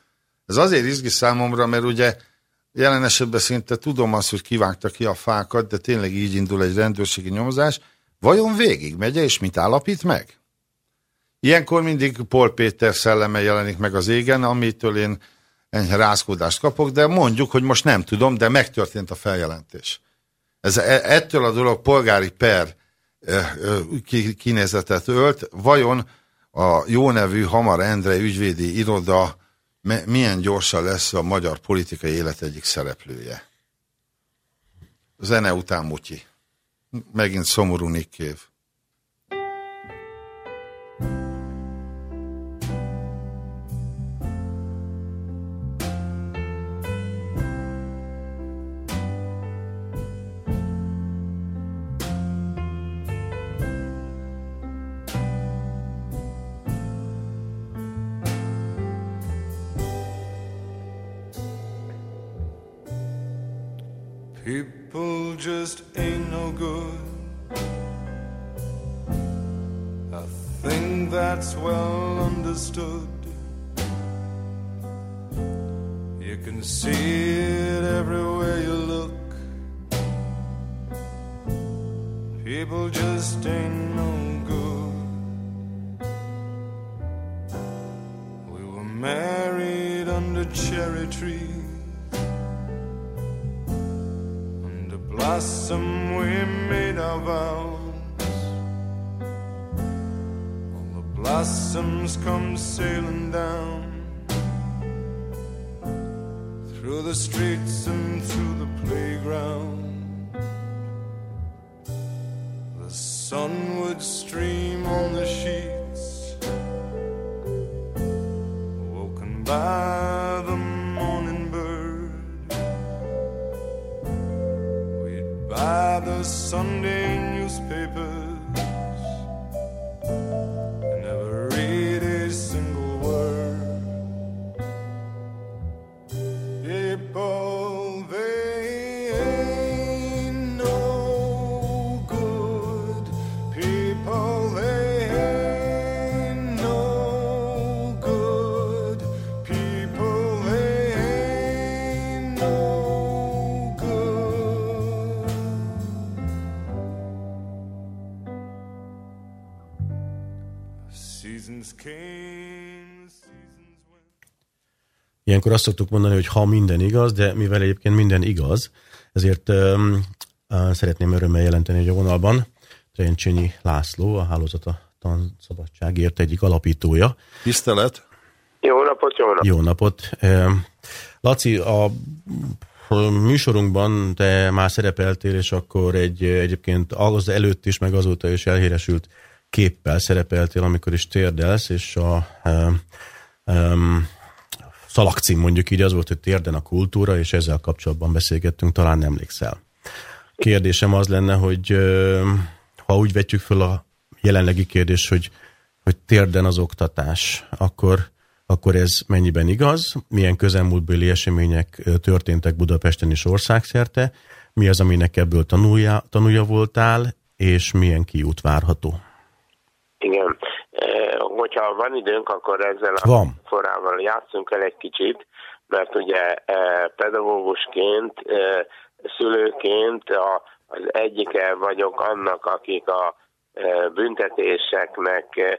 Ez azért izgi számomra, mert ugye jelen esetben szinte tudom azt, hogy kivágta ki a fákat, de tényleg így indul egy rendőrségi nyomozás. Vajon végig megye, és mit állapít meg? Ilyenkor mindig Pol Péter szelleme jelenik meg az égen, amitől én enyhe rázkódást kapok, de mondjuk, hogy most nem tudom, de megtörtént a feljelentés. Ez, e- ettől a dolog polgári per ki- kinézetet ölt. Vajon a jó nevű Hamar Endre ügyvédi iroda milyen gyorsan lesz a magyar politikai élet egyik szereplője? Zene után mutyi. Megint szomorú Nikkév. That's well understood. You can see it everywhere you look. People just ain't no good. We were married under cherry trees. Under blossom we made our vows. Blossoms come sailing down through the streets and through the playground. The sun would stream on the sheets, woken by the morning bird. We'd buy the Sunday Ilyenkor azt szoktuk mondani, hogy ha minden igaz, de mivel egyébként minden igaz, ezért um, uh, szeretném örömmel jelenteni, hogy a vonalban Trencsényi László, a Hálózata Tanszabadságért egyik alapítója. Tisztelet! Jó napot, jó napot! Jó napot! Laci, a műsorunkban te már szerepeltél, és akkor egy egyébként az előtt is, meg azóta is elhíresült képpel szerepeltél, amikor is térdelsz, és a um, um, mondjuk így az volt, hogy térden a kultúra, és ezzel kapcsolatban beszélgettünk, talán emlékszel. Kérdésem az lenne, hogy ha úgy vetjük föl a jelenlegi kérdés, hogy, hogy térden az oktatás, akkor, akkor ez mennyiben igaz? Milyen közelmúltbeli események történtek Budapesten és országszerte? Mi az, aminek ebből tanulja, tanulja voltál, és milyen kiút várható? Igen. E, hogyha van időnk, akkor ezzel a Van. forrával játszunk el egy kicsit, mert ugye e, pedagógusként, e, szülőként a, az egyike vagyok annak, akik a e, büntetéseknek e,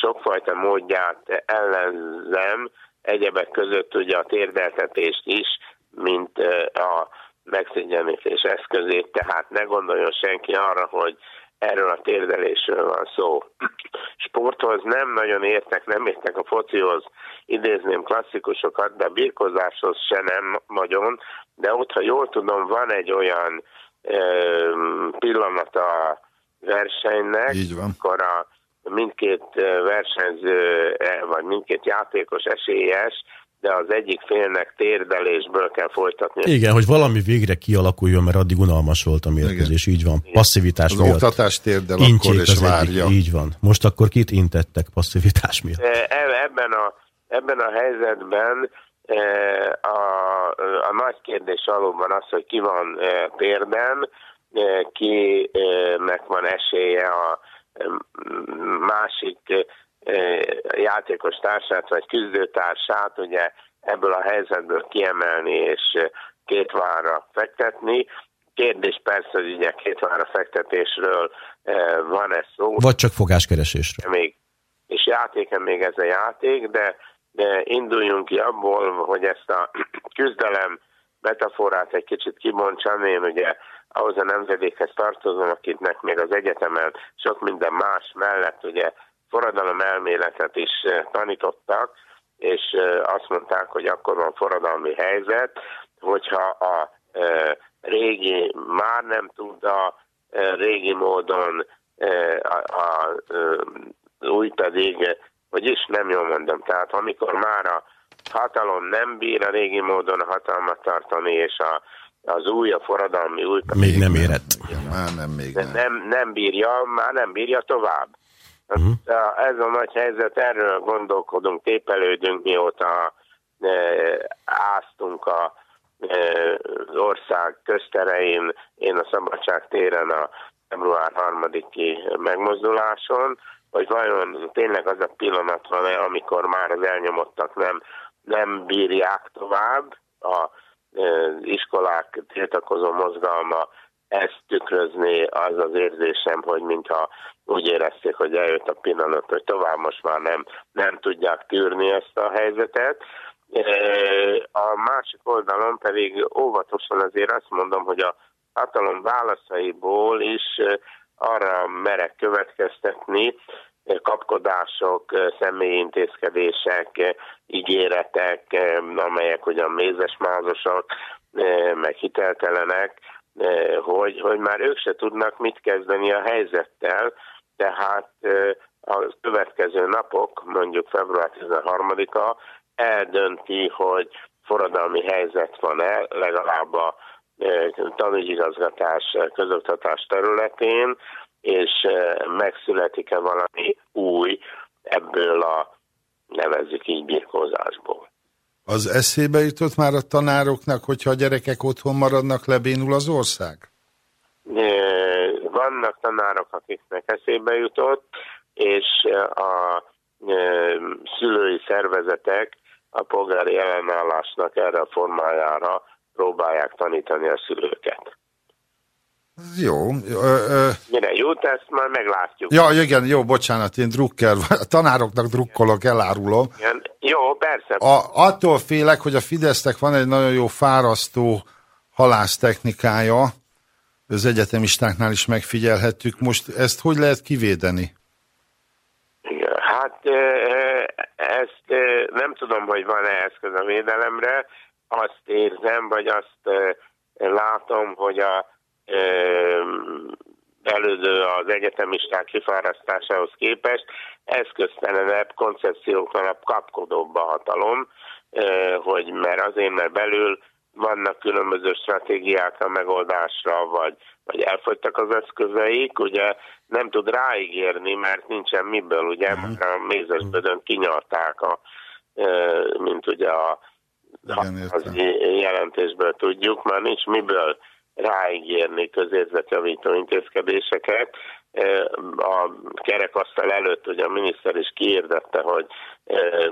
sokfajta módját ellenzem, egyebek között ugye a térdeltetést is, mint a megszégyenítés eszközét, tehát ne gondoljon senki arra, hogy erről a térdelésről van szó. Sporthoz nem nagyon értek, nem értek a focihoz, idézném klasszikusokat, de a birkozáshoz se nem nagyon, de ott, ha jól tudom, van egy olyan ö, pillanat a versenynek, Így van. akkor a mindkét versenyző, e, vagy mindkét játékos esélyes, de az egyik félnek térdelésből kell folytatni. Igen, hogy valami végre kialakuljon, mert addig unalmas volt a mérkőzés, így van. Passzivitás Az miatt. oktatás térdel Intjék akkor, és várja. Egyik, így van. Most akkor kit intettek passzivitás miatt? E, Ebben a, ebben a helyzetben e, a, a nagy kérdés valóban az, hogy ki van e, térden, e, kinek van esélye a másik játékos társát vagy küzdőtársát, ugye ebből a helyzetből kiemelni és két vára fektetni. Kérdés persze, hogy ugye két vára fektetésről van-e szó Vagy csak fogáskeresésre. még, és játéken még ez a játék, de, de induljunk ki abból, hogy ezt a (clears throat) küzdelem metaforát egy kicsit kibontsam, én ugye ahhoz a nemzedékhez tartozom, akiknek még az egyetemen sok minden más mellett ugye forradalom elméletet is eh, tanítottak, és eh, azt mondták, hogy akkor van forradalmi helyzet, hogyha a eh, régi már nem tud a régi módon a, a, a új pedig, vagyis nem jól mondom, tehát amikor már a hatalom nem bír a régi módon a hatalmat tartani, és a, az új, a forradalmi új Még nem érett. Már nem, még nem. nem, nem bírja, már nem bírja tovább. Uh-huh. Ez a nagy helyzet, erről gondolkodunk, tépelődünk, mióta e, áztunk a az ország közterein, én a Szabadság téren a február 3-i megmozduláson, hogy vajon tényleg az a pillanat van-e, amikor már az elnyomottak nem, nem bírják tovább, a iskolák tiltakozó mozgalma ezt tükrözni, az az érzésem, hogy mintha úgy érezték, hogy eljött a pillanat, hogy tovább most már nem, nem tudják tűrni ezt a helyzetet. A másik oldalon pedig óvatosan azért azt mondom, hogy a hatalom válaszaiból is arra merek következtetni, kapkodások, személyi intézkedések, ígéretek, amelyek ugyan mézesmázosok, meg hiteltelenek, hogy, hogy már ők se tudnak mit kezdeni a helyzettel, tehát a következő napok, mondjuk február 13-a eldönti, hogy forradalmi helyzet van-e, legalább a tanügyigazgatás, közoktatás területén, és megszületik-e valami új ebből a nevezzük így birkózásból. Az eszébe jutott már a tanároknak, hogyha a gyerekek otthon maradnak, lebénul az ország? Vannak tanárok, akiknek eszébe jutott, és a szülői szervezetek a polgári ellenállásnak erre a formájára próbálják tanítani a szülőket. Jó. Ö, ö... Mire jut, ezt már meglátjuk. Ja, igen, jó, bocsánat, én drukker, (laughs) a tanároknak drukkolok, elárulom. Igen. Jó, persze. A, attól félek, hogy a Fidesznek van egy nagyon jó fárasztó halásztechnikája, az egyetemistáknál is megfigyelhettük. Most ezt hogy lehet kivédeni? Hát ezt nem tudom, hogy van-e eszköz a védelemre. Azt érzem, vagy azt látom, hogy a elődő az egyetemisták kifárasztásához képest eszköztelenebb, koncepcióktalabb, kapkodóbb a hatalom, hogy mert azért, mert belül vannak különböző stratégiák a megoldásra, vagy, vagy elfogytak az eszközeik, ugye nem tud ráígérni, mert nincsen miből, ugye, uh-huh. a mézesbödön kinyalták, a, mint ugye a, Igen, az jelentésből tudjuk, már nincs miből ráígérni közérzetjavító intézkedéseket. A kerekasztal előtt ugye a miniszter is kiirdette, hogy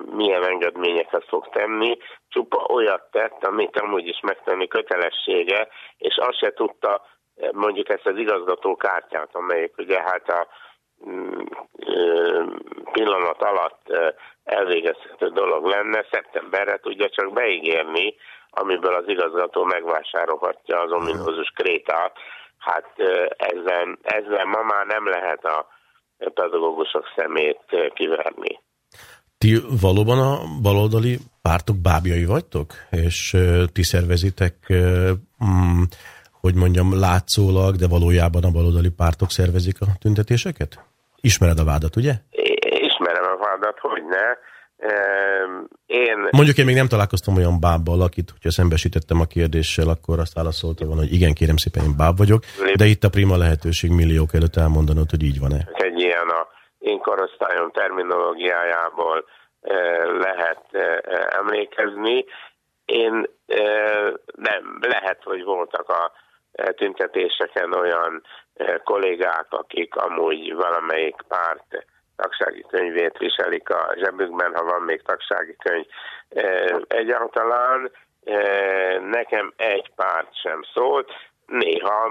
milyen engedményeket fog tenni, csupa olyat tett, amit amúgy is megtenni kötelessége, és azt se tudta mondjuk ezt az igazgató kártyát, amelyik ugye hát a mm, pillanat alatt elvégezhető dolog lenne, szeptemberre tudja csak beígérni, amiből az igazgató megvásárolhatja az ominózus krétát. Hát ezzel, ezzel ma már nem lehet a pedagógusok szemét kiverni. Ti valóban a baloldali pártok bábjai vagytok? És ti szervezitek, mm, hogy mondjam, látszólag, de valójában a baloldali pártok szervezik a tüntetéseket? Ismered a vádat, ugye? Ismerem a vádat, hogy ne. Én... Mondjuk én még nem találkoztam olyan bábbal, akit, hogyha szembesítettem a kérdéssel, akkor azt válaszolta volna, hogy igen, kérem szépen, én báb vagyok, de itt a prima lehetőség milliók előtt elmondanod, hogy így van-e. Egy ilyen a én korosztályom terminológiájából lehet emlékezni. Én nem, lehet, hogy voltak a tüntetéseken olyan kollégák, akik amúgy valamelyik párt tagsági könyvét viselik a zsebükben, ha van még tagsági könyv. Egyáltalán nekem egy párt sem szólt, néha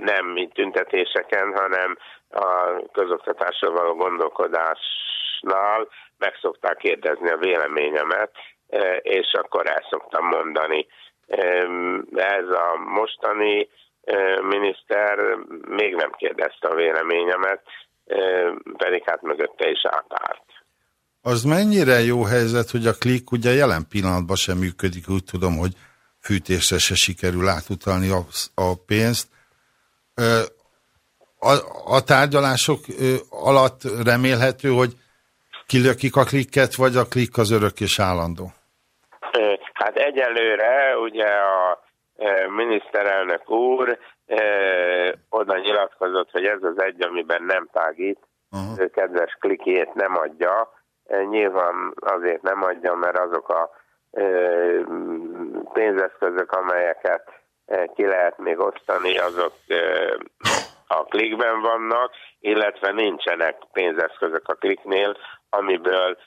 nem tüntetéseken, hanem a közoktatásról való gondolkodásnál meg szokták kérdezni a véleményemet, és akkor el szoktam mondani. Ez a mostani miniszter még nem kérdezte a véleményemet, pedig hát mögötte is átállt. Az mennyire jó helyzet, hogy a klik ugye jelen pillanatban sem működik, úgy tudom, hogy fűtésre se sikerül átutalni a, a pénzt. A, a tárgyalások alatt remélhető, hogy kilökik a klikket, vagy a klik az örök és állandó? Hát egyelőre ugye a miniszterelnök úr oda nyilatkozott, hogy ez az egy, amiben nem tágít, uh-huh. ő kedves klikét nem adja. Nyilván azért nem adja, mert azok a pénzeszközök, amelyeket ki lehet még osztani, azok a klikben vannak, illetve nincsenek pénzeszközök a kliknél, amiből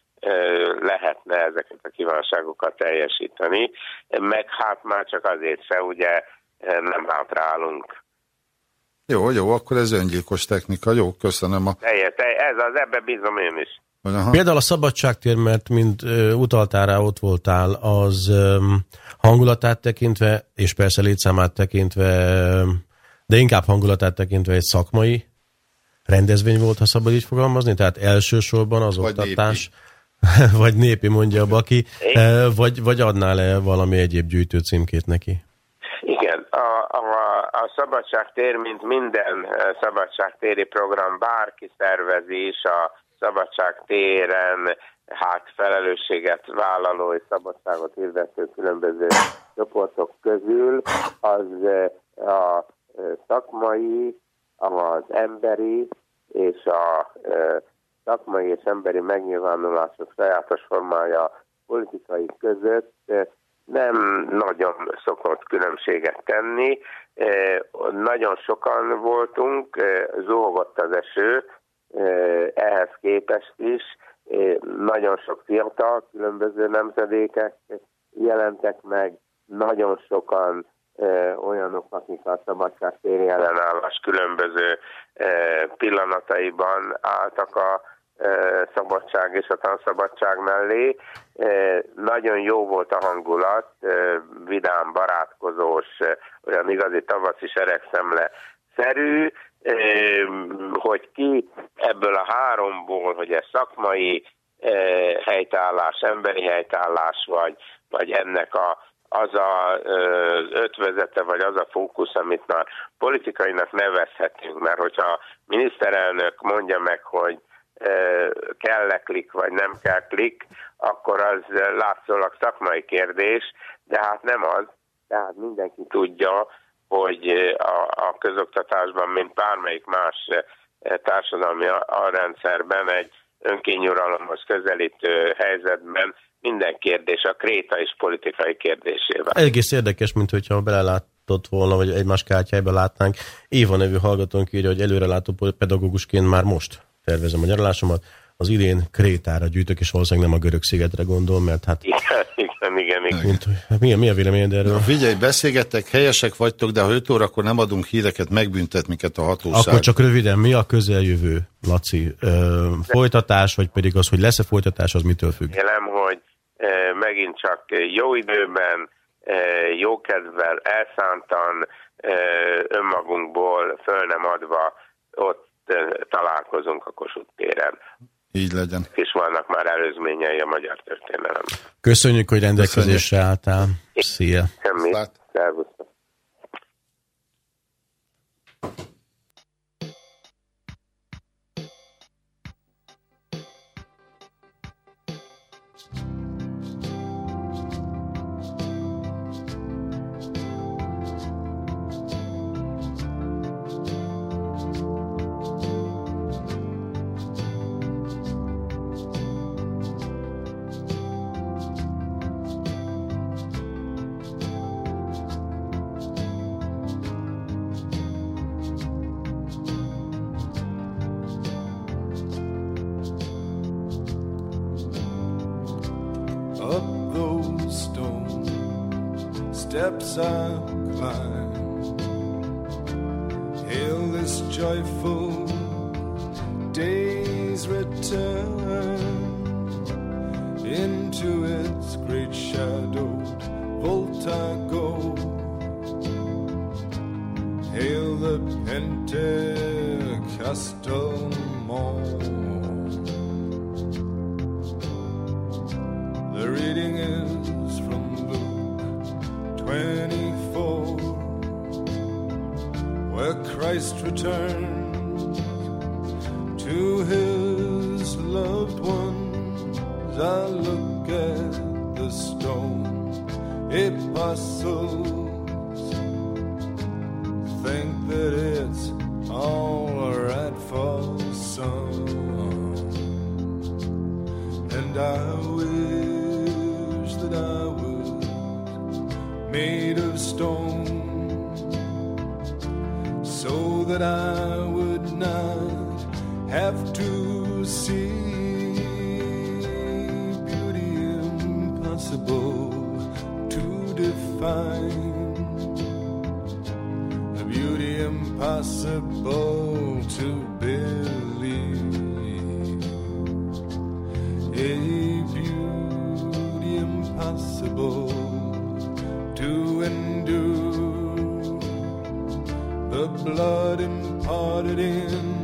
lehetne ezeket a kívánságokat teljesíteni, meg hát már csak azért se, ugye nem hátrálunk. Jó, jó, akkor ez öngyilkos technika. Jó, köszönöm. A... Teljes, ez az, ebbe bízom én is. Aha. Például a szabadságtér, mert mint utaltál rá, ott voltál, az hangulatát tekintve, és persze létszámát tekintve, de inkább hangulatát tekintve egy szakmai rendezvény volt, ha szabad így fogalmazni, tehát elsősorban az vagy oktatás, népi. (laughs) vagy népi mondja a Baki, vagy, vagy adnál-e valami egyéb gyűjtő címkét neki? A, a, szabadságtér, mint minden szabadságtéri program, bárki szervezi is a szabadság téren hát felelősséget vállaló és szabadságot hirdető különböző csoportok közül az eh, a eh, szakmai, az emberi és a eh, szakmai és emberi megnyilvánulások sajátos formája politikai között nem nagyon szokott különbséget tenni. Nagyon sokan voltunk, zúgott az eső, ehhez képest is nagyon sok fiatal, különböző nemzedékek jelentek meg, nagyon sokan olyanok, akik a szabadságtéri ellenállás különböző pillanataiban álltak a szabadság és a tanszabadság mellé. Nagyon jó volt a hangulat, vidám, barátkozós, olyan igazi tavaszi seregszemle szerű, hogy ki ebből a háromból, hogy ez szakmai helytállás, emberi helytállás, vagy, vagy ennek a, az a ötvezete, vagy az a fókusz, amit már politikainak nevezhetünk, mert hogyha a miniszterelnök mondja meg, hogy kell-e klik, vagy nem kell klik, akkor az látszólag szakmai kérdés, de hát nem az, tehát mindenki tudja, hogy a, a közoktatásban, mint bármelyik más társadalmi rendszerben egy önkényuralomhoz közelítő helyzetben minden kérdés a kréta és politikai kérdésével. Egész érdekes, mint hogyha belelátott volna, vagy egymás kártyájába látnánk. Éva nevű hallgatónk írja, hogy előrelátó pedagógusként már most tervezem a nyaralásomat. Az idén Krétára gyűjtök, és valószínűleg nem a görög szigetre gondol, mert hát... Igen, igen, igen. igen. Mint, hát mi, a, mi a véleményed erről? Na, figyelj, beszélgettek, helyesek vagytok, de ha 5 órakor nem adunk híreket, megbüntet minket a hatóság. Akkor csak röviden, mi a közeljövő, Laci? Ö, folytatás, vagy pedig az, hogy lesz-e folytatás, az mitől függ? Élem, hogy e, megint csak jó időben, e, jó kedvel, elszántan, e, önmagunkból föl nem adva ott találkozunk a Kossuth téren. Így legyen. És vannak már előzményei a magyar történelem. Köszönjük, hogy rendelkezésre álltál. Szia. Semmi. Szervusz. Sun. Impossible to believe. A beauty impossible to endure. The blood imparted in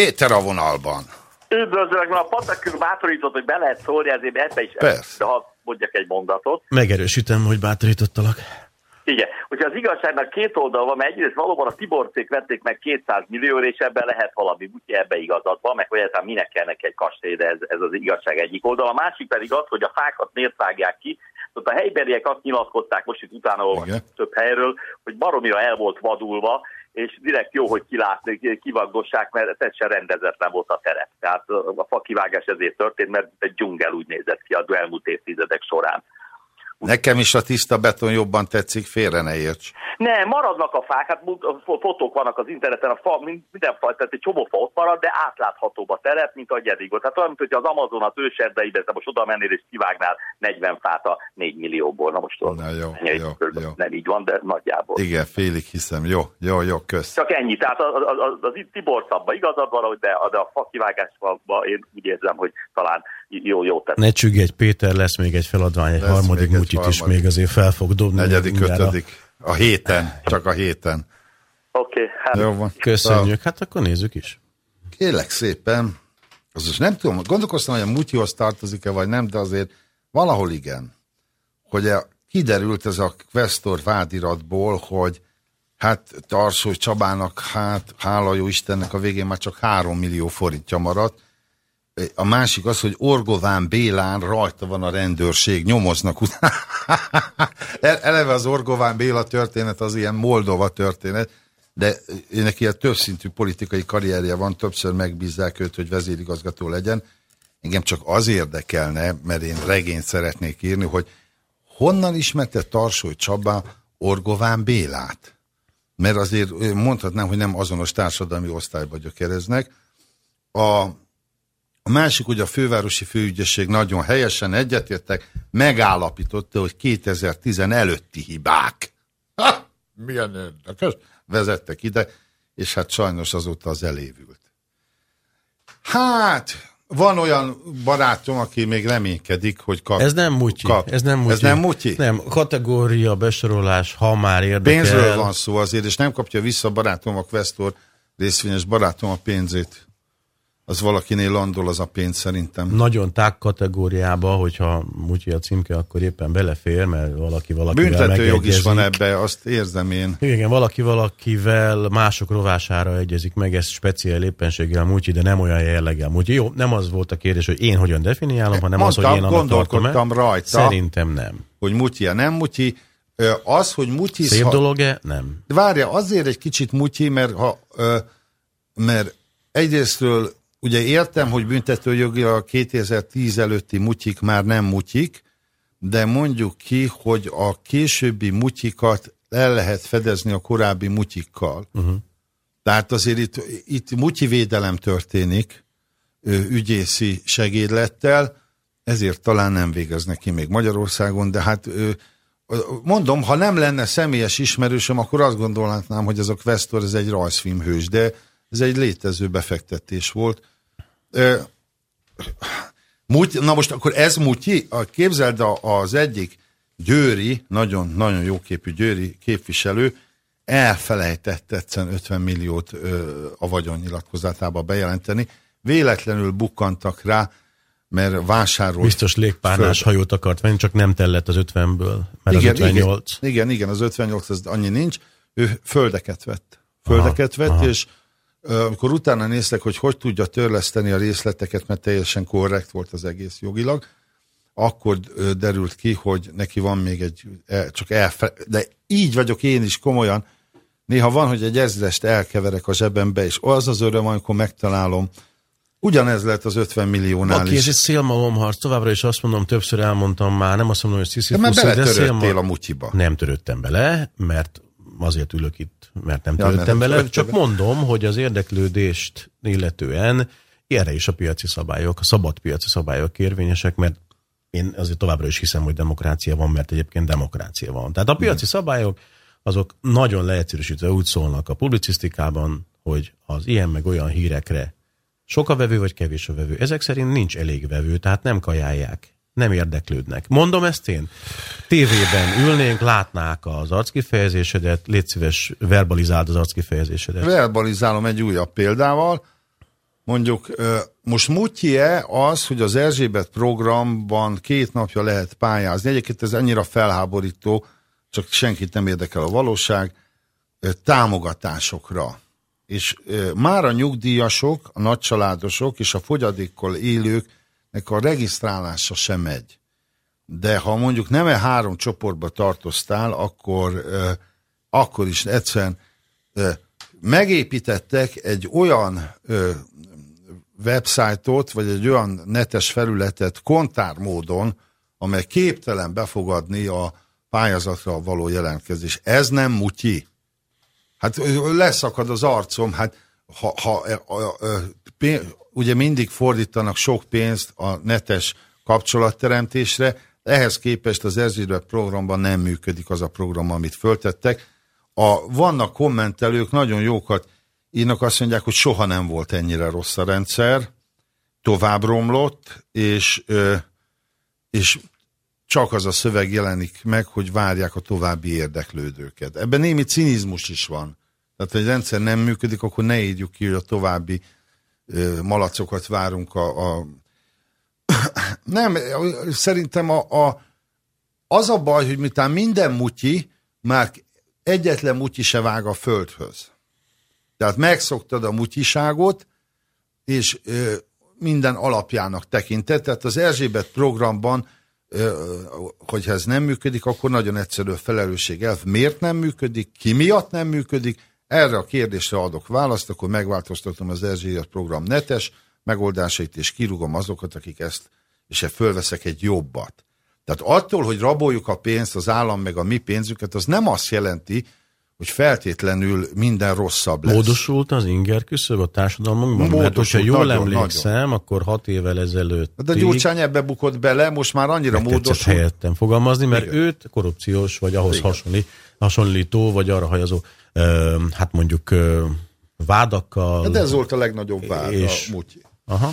Péter a vonalban. Üdvözlök, mert a patakül bátorított, hogy be lehet szólni, ezért ebbe is Persze. de ha mondjak egy mondatot. Megerősítem, hogy bátorítottalak. Igen, hogyha az igazságnak két oldal van, mert egyrészt valóban a Tiborcék vették meg 200 millióra, és ebben lehet valami, úgyhogy ebbe igazad van, meg hogy egyáltalán minek kell neki egy kastély, de ez, ez az igazság egyik oldal. A másik pedig az, hogy a fákat miért vágják ki. Ott a helybeliek azt nyilatkozták, most itt utána több helyről, hogy baromira el volt vadulva, és direkt jó, hogy kilátni, kivagdossák, mert teljesen rendezetlen volt a terep. Tehát a fakivágás ezért történt, mert egy dzsungel úgy nézett ki az elmúlt évtizedek során. Nekem is a tiszta beton jobban tetszik, félre ne érts. Ne, maradnak a fák, hát a fotók vannak az interneten, a fa, min- minden fa, tehát egy csomó fa ott marad, de átláthatóbb a terep, mint ahogy eddig volt. Tehát olyan, mint hogy az Amazon az őserdeibe, te most oda mennél és kivágnál 40 fát a 4 millióból. Na most Na jó, ennyi, jó, jó. nem így van, de nagyjából. Igen, félig hiszem. Jó, jó, jó, kösz. Csak ennyi, tehát az, az, az, az itt Tibor szabba igazad valahogy, de, de a fakivágásban én úgy érzem, hogy talán jó, jó tett. Ne csüggedj, Péter, lesz még egy feladvány, egy Lesz harmadik mutyit is még azért fel fog dobni. Negyedik, a- ötödik. A héten, csak a héten. Oké, okay, hát Jó van. Köszönjük, hát akkor nézzük is. Kérlek szépen, az is nem tudom, gondolkoztam, hogy a mutyihoz tartozik-e, vagy nem, de azért valahol igen. Hogy a, kiderült ez a Questor vádiratból, hogy hát Tarsó Csabának, hát hála jó Istennek a végén már csak 3 millió forintja maradt. A másik az, hogy Orgován Bélán rajta van a rendőrség, nyomoznak utána. (laughs) El- Eleve az Orgován Béla történet az ilyen Moldova történet, de neki ilyen többszintű politikai karrierje van, többször megbízzák őt, hogy vezérigazgató legyen. Engem csak az érdekelne, mert én regényt szeretnék írni, hogy honnan ismerte Tarsói Csaba Orgován Bélát? Mert azért mondhatnám, hogy nem azonos társadalmi osztályba gyökereznek. A, a másik, hogy a fővárosi főügyesség nagyon helyesen egyetértek, megállapította, hogy 2010 előtti hibák. Ha, milyen érdekes. Vezettek ide, és hát sajnos azóta az elévült. Hát, van olyan barátom, aki még reménykedik, hogy kap. Ez nem mutyi. Kap. Ez nem mutyi. Ez nem mutyi? Nem, kategória, besorolás, ha már érdekel. Pénzről van szó azért, és nem kapja vissza barátom a Questor részvényes barátom a pénzét. Az valakinél landol az a pénz szerintem. Nagyon tág kategóriába, hogyha Mutyi a címke, akkor éppen belefér, mert valaki valakivel Büntetőjog is van ebbe, azt érzem én. Igen, valaki valakivel mások rovására egyezik meg, ez speciál éppenséggel Mutyi, de nem olyan jelleggel Mutyi. Jó, nem az volt a kérdés, hogy én hogyan definiálom, hanem Mondtam, az, hogy én annak gondolkodtam rajta. Szerintem nem. Hogy Mutyi, nem Mutyi. Az, hogy Mutyi... Szép dolog-e? Nem. Várja, azért egy kicsit Mutyi, mert, ha, mert egyrésztről ugye értem, hogy büntetőjogi a 2010 előtti mutyik már nem mutyik, de mondjuk ki, hogy a későbbi mutyikat el lehet fedezni a korábbi mutyikkal. Uh-huh. Tehát azért itt, itt mutyivédelem történik ügyészi segédlettel, ezért talán nem végeznek ki még Magyarországon, de hát mondom, ha nem lenne személyes ismerősöm, akkor azt gondolnám, hogy ez a Questor ez egy rajzfilmhős, de ez egy létező befektetés volt. Muty, na most akkor ez Mutyi, képzeld az egyik győri, nagyon-nagyon jóképű győri képviselő elfelejtett egyszerűen 50 milliót ö, a vagyonnyilatkozatába bejelenteni. Véletlenül bukkantak rá, mert vásárolt... Biztos légpárnás föld- hajót akart venni, csak nem tellett az 50-ből, mert igen, az 58. Igen, igen, igen, az 58, az annyi nincs. Ő földeket vett. Földeket Aha, vett, aha. és amikor utána néztek, hogy hogy tudja törleszteni a részleteket, mert teljesen korrekt volt az egész jogilag, akkor derült ki, hogy neki van még egy, el- csak elfe, de így vagyok én is komolyan, néha van, hogy egy ezrest elkeverek a zsebembe, és az az öröm, amikor megtalálom, ugyanez lett az 50 milliónál Aki ez is. egy szélmalomharc, továbbra is azt mondom, többször elmondtam már, nem azt mondom, hogy De Sisyphus, már de szélma- a mutyiba. Nem törődtem bele, mert azért ülök itt, mert nem Ja, nem bele, csak mondom, hogy az érdeklődést illetően erre is a piaci szabályok, a szabad piaci szabályok érvényesek, mert én azért továbbra is hiszem, hogy demokrácia van, mert egyébként demokrácia van. Tehát a piaci szabályok azok nagyon leegyszerűsítve úgy szólnak a publicisztikában, hogy az ilyen meg olyan hírekre sok a vevő vagy kevés a vevő. Ezek szerint nincs elég vevő, tehát nem kajálják, nem érdeklődnek. Mondom ezt én? Tévében ülnénk, látnák az arckifejezésedet, légy szíves, verbalizáld az arckifejezésedet. verbalizálom egy újabb példával. Mondjuk most mutye az, hogy az Erzsébet programban két napja lehet pályázni. Egyébként ez annyira felháborító, csak senkit nem érdekel a valóság, támogatásokra. És már a nyugdíjasok, a nagycsaládosok és a fogyadékkal élőknek a regisztrálása sem megy. De ha mondjuk nem e három csoportba tartoztál, akkor, ö, akkor is egyszerűen ö, megépítettek egy olyan ö, websájtot, vagy egy olyan netes felületet kontár módon, amely képtelen befogadni a pályázatra való jelentkezés. Ez nem mutyi. Hát leszakad az arcom, hát ha, ha ö, pé- ugye mindig fordítanak sok pénzt a netes kapcsolatteremtésre, ehhez képest az Erzsébet programban nem működik az a program, amit föltettek. A, vannak kommentelők, nagyon jókat írnak, azt mondják, hogy soha nem volt ennyire rossz a rendszer, tovább romlott, és, és csak az a szöveg jelenik meg, hogy várják a további érdeklődőket. Ebben némi cinizmus is van. Tehát, ha rendszer nem működik, akkor ne írjuk ki, hogy a további malacokat várunk a, a... (clears throat) Nem, szerintem a, a, az a baj, hogy miután minden mutyi, már egyetlen mutyi se vág a földhöz. Tehát megszoktad a mutyiságot, és ö, minden alapjának tekintett. Tehát az Erzsébet programban, ö, hogyha ez nem működik, akkor nagyon egyszerű a felelősség elv. Miért nem működik? Ki miatt nem működik? Erre a kérdésre adok választ, akkor megváltoztatom az Erzsébet program netes megoldásait, és kirúgom azokat, akik ezt, és fölveszek egy jobbat. Tehát attól, hogy raboljuk a pénzt, az állam meg a mi pénzüket, az nem azt jelenti, hogy feltétlenül minden rosszabb lesz. Módosult az inger küszöb a társadalmunkban? Mert hogyha jól nagyon, emlékszem, akkor hat évvel ezelőtt. De Gyurcsány ebbe bukott bele, most már annyira módosult. helyettem fogalmazni, mert Igen. őt korrupciós, vagy ahhoz Igen. hasonlít, hasonlító, vagy arra hajazó, hát mondjuk vádakkal. De ez volt a legnagyobb vád, És- a mutyi. Aha.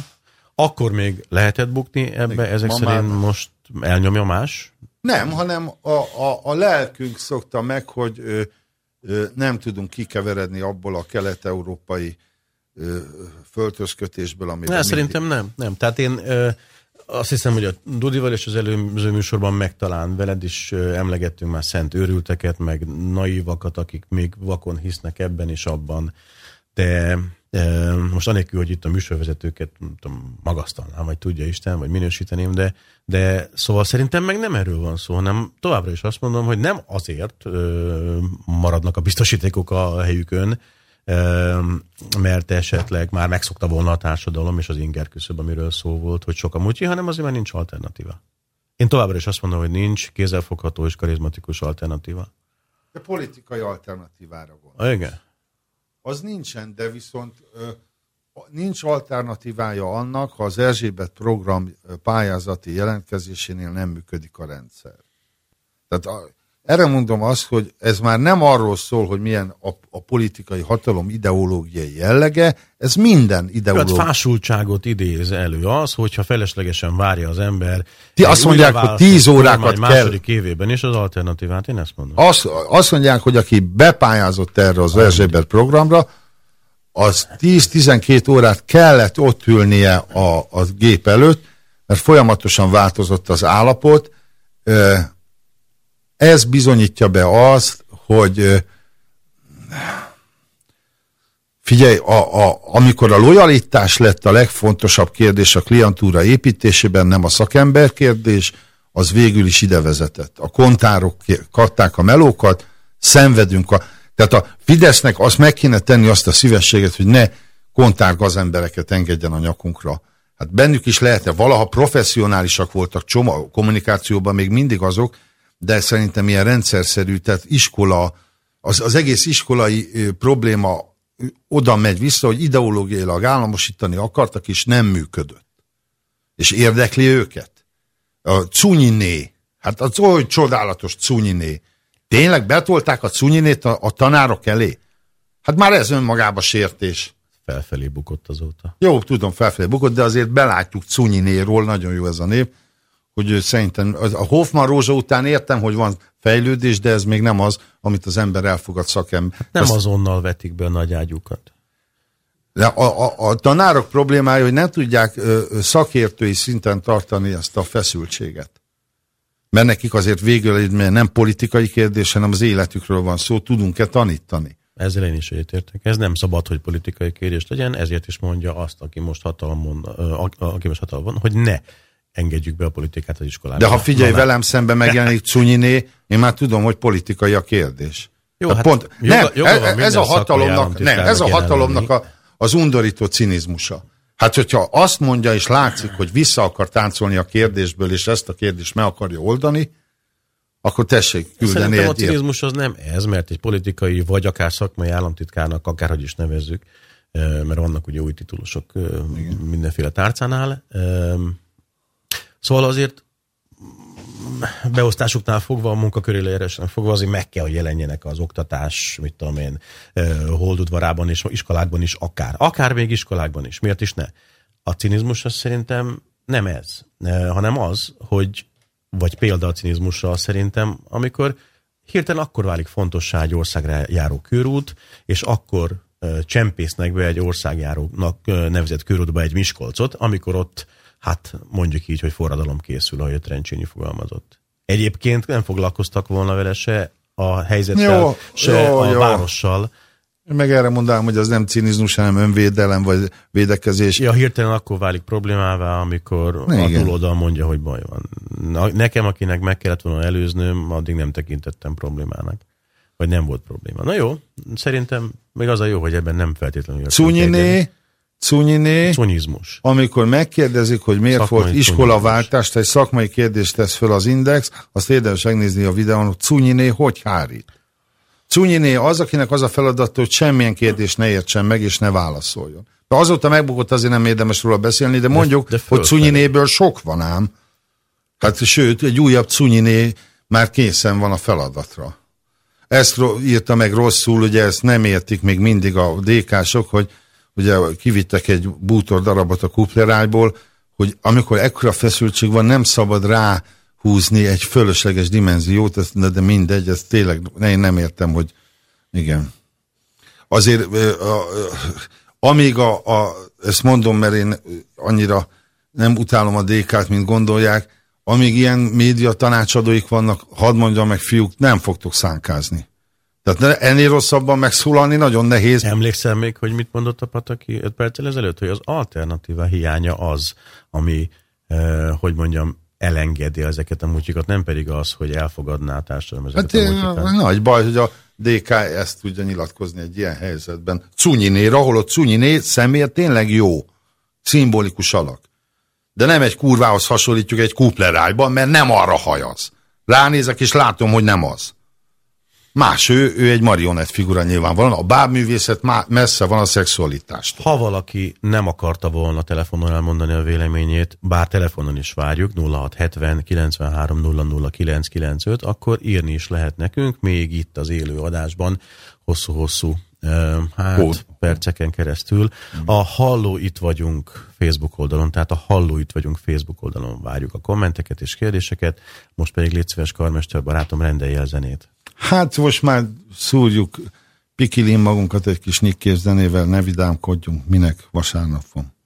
Akkor még lehetett bukni ebbe, Igen. ezek szerint már- most elnyomja más? Nem, hanem a, a, a lelkünk szokta meg, hogy ö, ö, nem tudunk kikeveredni abból a kelet-európai föltözkötésből, ami. Ne, szerintem nem, nem. Tehát én ö, azt hiszem, hogy a Dudival és az előző műsorban meg talán veled is emlegettünk már szent őrülteket, meg naívakat, akik még vakon hisznek ebben és abban. De ö, most anélkül, hogy itt a műsorvezetőket tudom, magasztalnám, vagy tudja Isten, vagy minősíteném, de, de szóval szerintem meg nem erről van szó, hanem továbbra is azt mondom, hogy nem azért ö, maradnak a biztosítékok a helyükön, mert esetleg már megszokta volna a társadalom és az inger küszöb, amiről szó volt, hogy sok a mutyi, hanem azért, mert nincs alternatíva. Én továbbra is azt mondom, hogy nincs kézzelfogható és karizmatikus alternatíva. De politikai alternatívára van. Ah, igen. Az nincsen, de viszont nincs alternatívája annak, ha az Erzsébet program pályázati jelentkezésénél nem működik a rendszer. Tehát a, erre mondom azt, hogy ez már nem arról szól, hogy milyen a, a politikai hatalom ideológiai jellege, ez minden ideológia. Hát fásultságot idéz elő az, hogyha feleslegesen várja az ember. Ti azt mondják, hogy tíz órákat kell. második évében is az alternatívát, én ezt mondom. Azt, azt mondják, hogy aki bepályázott erre az Erzsébet programra, az 10-12 órát kellett ott ülnie a, a gép előtt, mert folyamatosan változott az állapot, ez bizonyítja be azt, hogy figyelj, a, a, amikor a lojalitás lett a legfontosabb kérdés a klientúra építésében, nem a szakember kérdés, az végül is ide vezetett. A kontárok katták a melókat, szenvedünk a... Tehát a Fidesznek azt meg kéne tenni azt a szívességet, hogy ne kontár gazembereket engedjen a nyakunkra. Hát bennük is lehetne, valaha professzionálisak voltak csoma kommunikációban, még mindig azok, de szerintem ilyen rendszerszerű, tehát iskola, az, az egész iskolai probléma oda megy vissza, hogy ideológiailag államosítani akartak, és nem működött. És érdekli őket. A Cunyiné, hát az olyan csodálatos Cunyiné. Tényleg betolták a Cunyinét a, a tanárok elé? Hát már ez önmagában sértés. Felfelé bukott azóta. Jó, tudom, felfelé bukott, de azért belátjuk Cunyinéról, nagyon jó ez a név hogy szerintem a Hoffman Rózsa után értem, hogy van fejlődés, de ez még nem az, amit az ember elfogad szakem. Hát nem Azt... azonnal vetik be a nagy ágyukat. De a, a, a tanárok problémája, hogy nem tudják ö, szakértői szinten tartani ezt a feszültséget. Mert nekik azért végül nem politikai kérdés, hanem az életükről van szó, tudunk-e tanítani. Ezzel én is értek. Ez nem szabad, hogy politikai kérdés legyen, ezért is mondja azt, aki most hatalmon, aki most hatalmon, hogy ne engedjük be a politikát az iskolába. De ha figyelj, Na, velem szemben megjelenik (laughs) Cunyiné, én már tudom, hogy politikai a kérdés. Jó, hát pont, joga, nem, joga ez, ez a hatalomnak, nem, ez a hatalomnak a, az undorító cinizmusa. Hát, hogyha azt mondja, és látszik, hogy vissza akar táncolni a kérdésből, és ezt a kérdést meg akarja oldani, akkor tessék küldeni Szerintem a cinizmus az nem ez, mert egy politikai, vagy akár szakmai államtitkárnak, akárhogy is nevezzük, mert vannak ugye új titulusok Igen. mindenféle tárcánál, Szóval azért beosztásuknál fogva, a munkakörüléresen fogva azért meg kell, hogy jelenjenek az oktatás, mit tudom én, holdudvarában és iskolákban is akár. Akár még iskolákban is. Miért is ne? A cinizmus az szerintem nem ez, hanem az, hogy, vagy példa a cinizmusra szerintem, amikor hirtelen akkor válik fontossá egy országra járó körút, és akkor csempésznek be egy országjárónak nevezett körútba egy Miskolcot, amikor ott hát mondjuk így, hogy forradalom készül, ahogy a Trencsényi fogalmazott. Egyébként nem foglalkoztak volna vele se a helyzettel, jó, se jó, a jó. várossal. Meg erre mondanám, hogy az nem cinizmus, hanem önvédelem, vagy védekezés. Ja, hirtelen akkor válik problémává, amikor Igen. a túloldal mondja, hogy baj van. Nekem, akinek meg kellett volna előznöm, addig nem tekintettem problémának. Vagy nem volt probléma. Na jó, szerintem még az a jó, hogy ebben nem feltétlenül... Cunyiné, Cunyiné, Cunyizmus. amikor megkérdezik, hogy miért szakmai volt iskolaváltás, egy szakmai kérdést tesz föl az Index, azt érdemes megnézni a videón, hogy Cunyiné hogy hárít. Cunyiné az, akinek az a feladat, hogy semmilyen kérdést ne értsen meg, és ne válaszoljon. De azóta megbukott, azért nem érdemes róla beszélni, de mondjuk, de, de hogy Cunyinéből sok van ám. Hát sőt, egy újabb Cunyiné már készen van a feladatra. Ezt írta meg rosszul, ugye ezt nem értik még mindig a DK-sok, hogy ugye kivittek egy bútor darabot a kuplerájból, hogy amikor ekkora feszültség van, nem szabad rá húzni egy fölösleges dimenziót, de mindegy, ez tényleg, én nem értem, hogy igen. Azért amíg a, a, ezt mondom, mert én annyira nem utálom a DK-t, mint gondolják, amíg ilyen média tanácsadóik vannak, hadd mondjam meg fiúk, nem fogtok szánkázni. Tehát ennél rosszabban megszólalni nagyon nehéz. Emlékszel még, hogy mit mondott a Pataki 5 perccel ezelőtt, hogy az alternatíva hiánya az, ami, eh, hogy mondjam, elengedi ezeket a mutyikat, nem pedig az, hogy elfogadná a társadalom ezeket hát, a mutyikat. Nagy baj, hogy a DK ezt tudja nyilatkozni egy ilyen helyzetben. Cunyinér, ahol a Cunyiné személy tényleg jó, szimbolikus alak. De nem egy kurvához hasonlítjuk egy kuplerájban, mert nem arra hajaz. Ránézek és látom, hogy nem az. Más, ő, ő egy marionett figura nyilvánvalóan. A bábművészet má, messze van a szexualitást. Ha valaki nem akarta volna telefonon elmondani a véleményét, bár telefonon is várjuk, 0670 93 00 995, akkor írni is lehet nekünk, még itt az élő adásban, hosszú-hosszú hát Hód. perceken keresztül. A Halló Itt Vagyunk Facebook oldalon, tehát a Halló Itt Vagyunk Facebook oldalon várjuk a kommenteket és kérdéseket, most pedig légy szíves, karmester barátom, rendelje a zenét. Hát most már szúrjuk pikilin magunkat egy kis Nick zenével, ne vidámkodjunk, minek vasárnap van.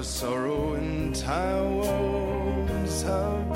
the sorrow in towers have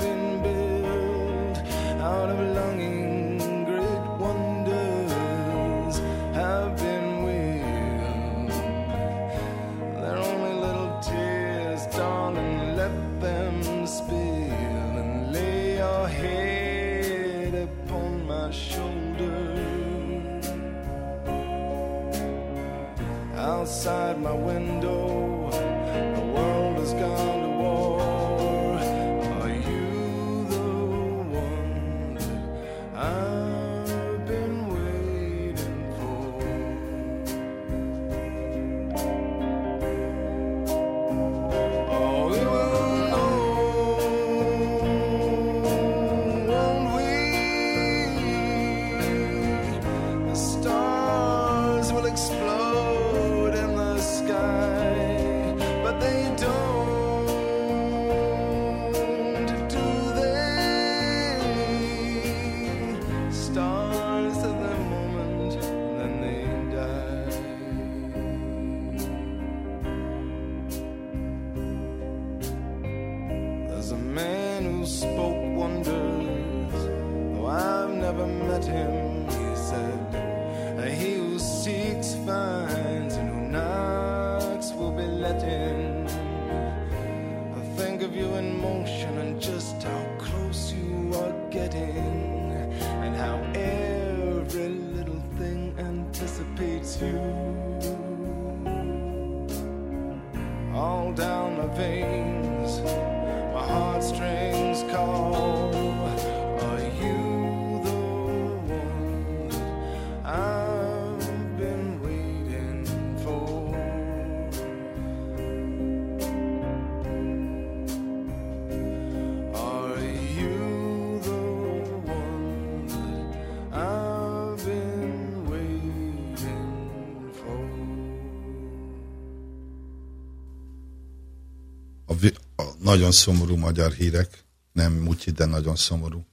nagyon szomorú magyar hírek, nem mutyi, de nagyon szomorú.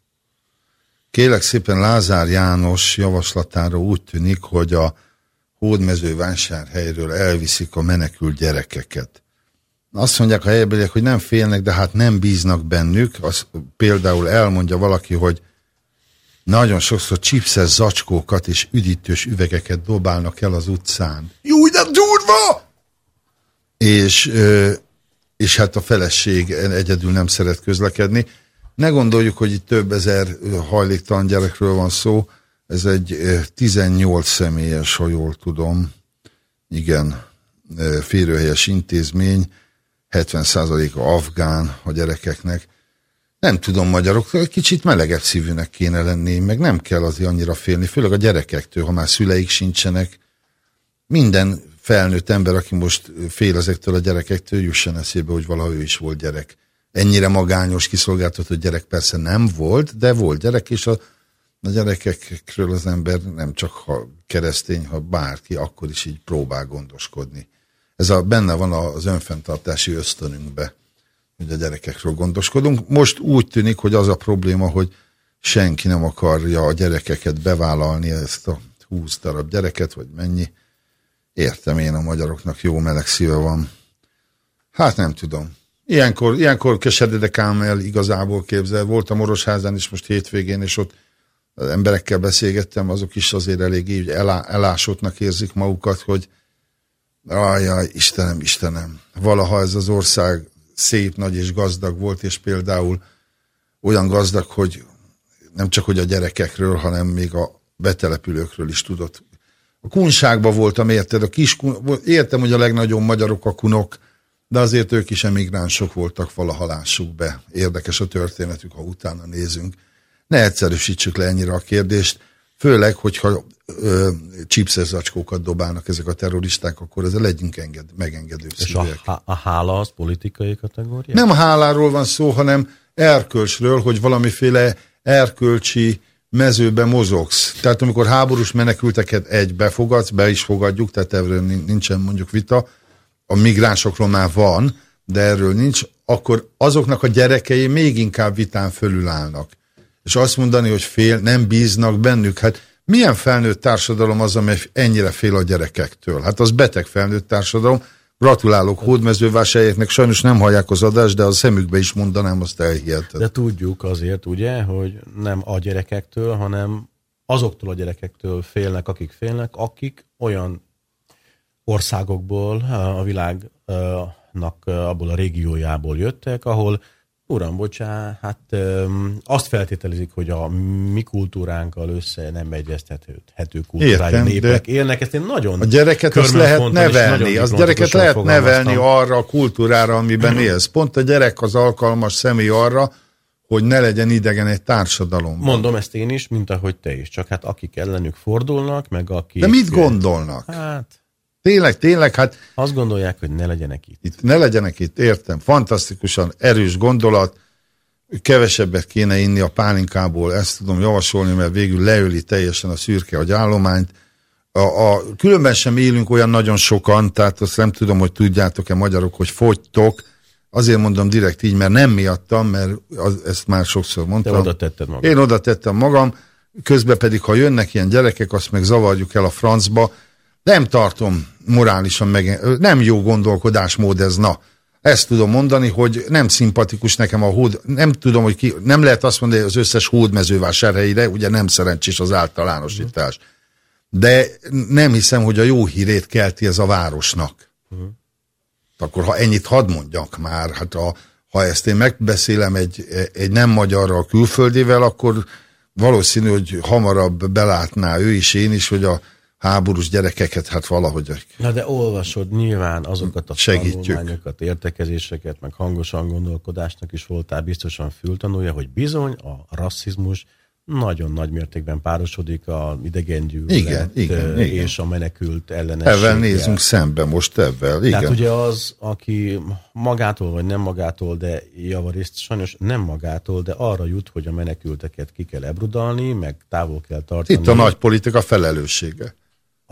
Kélek szépen Lázár János javaslatára úgy tűnik, hogy a hódmezővásárhelyről elviszik a menekült gyerekeket. Azt mondják a helybeliek, hogy nem félnek, de hát nem bíznak bennük. Az, például elmondja valaki, hogy nagyon sokszor csipszes zacskókat és üdítős üvegeket dobálnak el az utcán. Jó, de durva! És, és hát a feleség egyedül nem szeret közlekedni. Ne gondoljuk, hogy itt több ezer hajléktalan gyerekről van szó, ez egy 18 személyes, ha jól tudom, igen, férőhelyes intézmény, 70%-a afgán a gyerekeknek. Nem tudom, magyarok, kicsit melegebb szívűnek kéne lenni, meg nem kell azért annyira félni, főleg a gyerekektől, ha már szüleik sincsenek. Minden felnőtt ember, aki most fél ezektől a gyerekektől, jusson eszébe, hogy valaha ő is volt gyerek. Ennyire magányos, kiszolgáltatott gyerek persze nem volt, de volt gyerek, és a, a gyerekekről az ember nem csak ha keresztény, ha bárki, akkor is így próbál gondoskodni. Ez a, benne van az önfenntartási ösztönünkbe, hogy a gyerekekről gondoskodunk. Most úgy tűnik, hogy az a probléma, hogy senki nem akarja a gyerekeket bevállalni, ezt a 20 darab gyereket, vagy mennyi. Értem én, a magyaroknak jó meleg szíve van. Hát nem tudom. Ilyenkor, ilyenkor keseredek ám el igazából képzel. Voltam Orosházán is most hétvégén, és ott az emberekkel beszélgettem, azok is azért elég így elá, elásottnak érzik magukat, hogy ajaj, Istenem, Istenem, valaha ez az ország szép, nagy és gazdag volt, és például olyan gazdag, hogy nem csak hogy a gyerekekről, hanem még a betelepülőkről is tudott. A kunságban voltam, érted? A kis kun... Értem, hogy a legnagyobb magyarok a kunok, de azért ők is emigránsok voltak, valaha lássuk be. Érdekes a történetük, ha utána nézünk. Ne egyszerűsítsük le ennyire a kérdést, főleg, hogyha csipszes zacskókat dobálnak ezek a terroristák, akkor ezzel legyünk enged, megengedő És a, a hála az politikai kategória? Nem háláról van szó, hanem erkölcsről, hogy valamiféle erkölcsi mezőbe mozogsz. Tehát amikor háborús menekülteket egy befogadsz, be is fogadjuk, tehát erről nincsen mondjuk vita, a migránsokról már van, de erről nincs, akkor azoknak a gyerekei még inkább vitán fölülállnak. És azt mondani, hogy fél, nem bíznak bennük, hát milyen felnőtt társadalom az, amely ennyire fél a gyerekektől? Hát az beteg felnőtt társadalom. Gratulálok hódmezővásárhelyeknek, sajnos nem hallják az adást, de a szemükbe is mondanám, azt elhiheted. De tudjuk azért, ugye, hogy nem a gyerekektől, hanem azoktól a gyerekektől félnek, akik félnek, akik olyan országokból, a világnak abból a régiójából jöttek, ahol Uram, bocsá, hát öm, azt feltételezik, hogy a mi kultúránkkal össze nem egyeztethető kultúrája Értem, népek élnek. Ezt én nagyon A gyereket azt lehet nevelni, az gyereket lehet nevelni arra a kultúrára, amiben élsz. Pont a gyerek az alkalmas személy arra, hogy ne legyen idegen egy társadalom. Mondom ezt én is, mint ahogy te is. Csak hát akik ellenük fordulnak, meg akik... De mit gondolnak? Hát Tényleg, tényleg, hát... Azt gondolják, hogy ne legyenek itt. itt. Ne legyenek itt, értem. Fantasztikusan erős gondolat. Kevesebbet kéne inni a pálinkából, ezt tudom javasolni, mert végül leöli teljesen a szürke agyállományt. A, a, különben sem élünk olyan nagyon sokan, tehát azt nem tudom, hogy tudjátok-e magyarok, hogy fogytok. Azért mondom direkt így, mert nem miattam, mert az, ezt már sokszor mondtam. Te oda tetted magam. Én oda tettem magam, közben pedig, ha jönnek ilyen gyerekek, azt meg zavarjuk el a francba, nem tartom morálisan meg, nem jó gondolkodásmód ez, na. Ezt tudom mondani, hogy nem szimpatikus nekem a hód, nem tudom, hogy ki, nem lehet azt mondani, hogy az összes hódmezővásárhelyre, ugye nem szerencsés az általánosítás. De nem hiszem, hogy a jó hírét kelti ez a városnak. Uh-huh. Akkor ha ennyit hadd mondjak már, hát a, ha ezt én megbeszélem egy, egy nem magyarral, külföldével, akkor valószínű, hogy hamarabb belátná ő is, én is, hogy a háborús gyerekeket, hát valahogy... Na de olvasod nyilván azokat a tanulmányokat, értekezéseket, meg hangosan gondolkodásnak is voltál biztosan fültanulja, hogy bizony a rasszizmus nagyon nagy mértékben párosodik a idegengyűlölet igen, igen, igen. és a menekült ellenességgel. Ezzel nézünk szembe most ebben, igen. Tehát ugye az, aki magától vagy nem magától, de javarészt sajnos nem magától, de arra jut, hogy a menekülteket ki kell ebrudalni, meg távol kell tartani. Itt a nagy politika felelőssége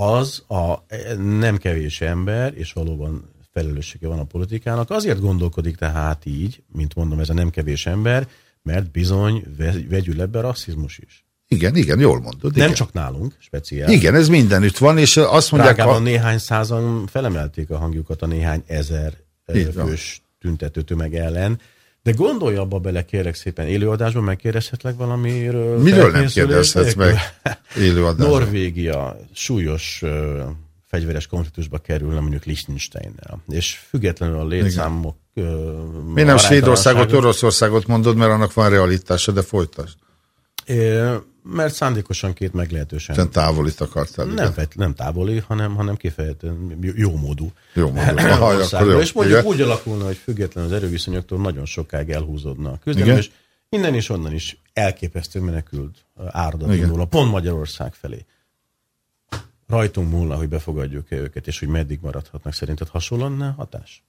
az a nem kevés ember, és valóban felelőssége van a politikának. Azért gondolkodik tehát így, mint mondom, ez a nem kevés ember, mert bizony vegyül ebbe rasszizmus is. Igen, igen, jól mondod. Nem igen. csak nálunk, speciál. Igen, ez mindenütt van, és azt mondják... Prágában a... néhány százan felemelték a hangjukat a néhány ezer fős tüntető tömeg ellen. De gondolj abba bele, kérek szépen, élőadásban megkérdezhetlek valamiről? Miről nem kérdezhetsz meg élőadásban? Norvégia súlyos uh, fegyveres konfliktusba kerülne mondjuk Liechtensteinnel. És függetlenül a létszámok... Uh, Mi nem Svédországot, Oroszországot mondod, mert annak van realitása, de folytasd. É, mert szándékosan két meglehetősen... Sen távolit akartál. Nem, nem távoli, hanem, hanem kifejezetten jó módú. Jó módú. Aha, jó. És mondjuk igen. úgy alakulna, hogy független az erőviszonyoktól nagyon sokáig elhúzódna a küzdelem, és innen is onnan is elképesztő menekült áradat indul a pont Magyarország felé. Rajtunk múlna, hogy befogadjuk-e őket, és hogy meddig maradhatnak. Szerinted hasonló hatás?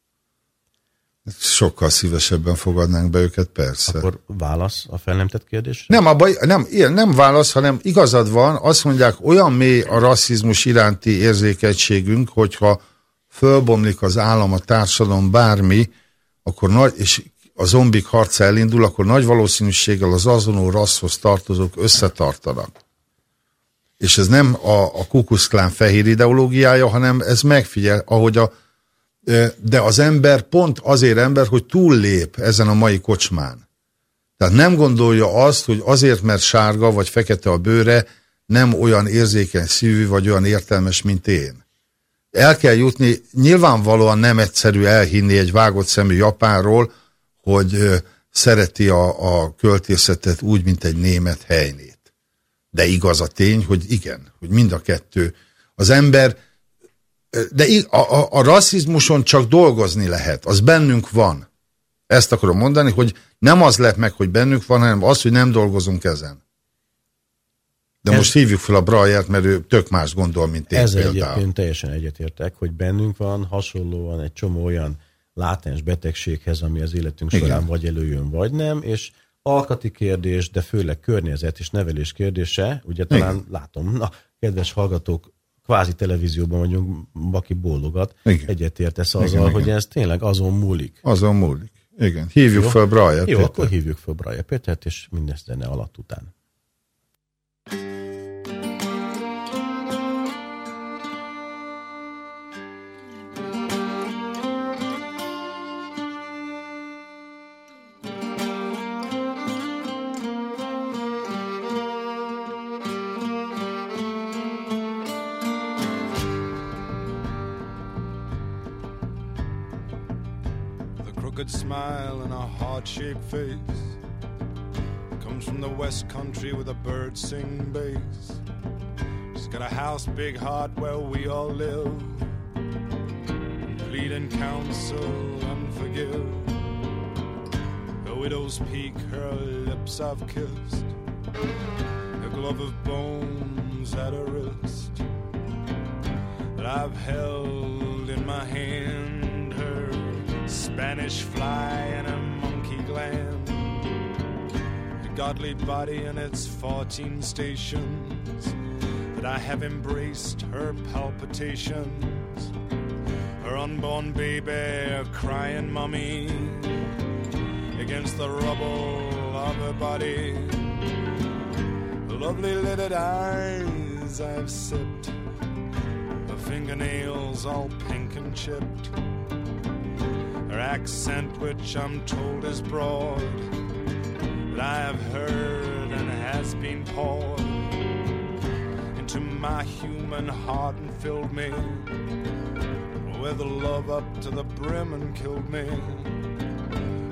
Sokkal szívesebben fogadnánk be őket, persze. Akkor válasz a fel nem tett kérdésre? Nem, abba, nem, ilyen, nem válasz, hanem igazad van, azt mondják, olyan mély a rasszizmus iránti érzékenységünk, hogyha fölbomlik az állam, a társadalom, bármi, akkor nagy, és a zombik harca elindul, akkor nagy valószínűséggel az azonó rasszhoz tartozók összetartanak. És ez nem a, a kukuszklán fehér ideológiája, hanem ez megfigyel, ahogy a de az ember pont azért ember, hogy túllép ezen a mai kocsmán. Tehát nem gondolja azt, hogy azért, mert sárga vagy fekete a bőre, nem olyan érzékeny szívű, vagy olyan értelmes, mint én. El kell jutni, nyilvánvalóan nem egyszerű elhinni egy vágott szemű japánról, hogy szereti a, a költészetet úgy, mint egy német helynét. De igaz a tény, hogy igen, hogy mind a kettő. Az ember de a, a, a rasszizmuson csak dolgozni lehet, az bennünk van. Ezt akarom mondani, hogy nem az lett meg, hogy bennünk van, hanem az, hogy nem dolgozunk ezen. De Ez, most hívjuk fel a Brajert, mert ő tök más gondol, mint én Ez egyébként teljesen egyetértek, hogy bennünk van hasonlóan egy csomó olyan látens betegséghez, ami az életünk Igen. során vagy előjön, vagy nem, és alkati kérdés, de főleg környezet és nevelés kérdése, ugye talán Igen. látom, na, kedves hallgatók, kvázi televízióban vagyunk, aki bólogat, igen. egyetértesz azzal, igen, hogy igen. ez tényleg azon múlik. Azon múlik. Igen. Hívjuk Jó? fel Braja Jó, Péter. akkor hívjuk fel Braja Pétert, és mindezt zene alatt után. Face. Comes from the west country with a bird sing bass. She's got a house, big heart where we all live. Plead and counsel and forgive. A widow's peak her lips I've kissed. A glove of bones at her wrist. That I've held in my hand Her Spanish fly and a Godly body and its 14 stations. That I have embraced her palpitations. Her unborn baby, a crying mummy. Against the rubble of her body. Lovely lidded eyes I've sipped. Her fingernails all pink and chipped her accent, which I'm told is broad, I have heard and has been poured into my human heart and filled me with love up to the brim and killed me.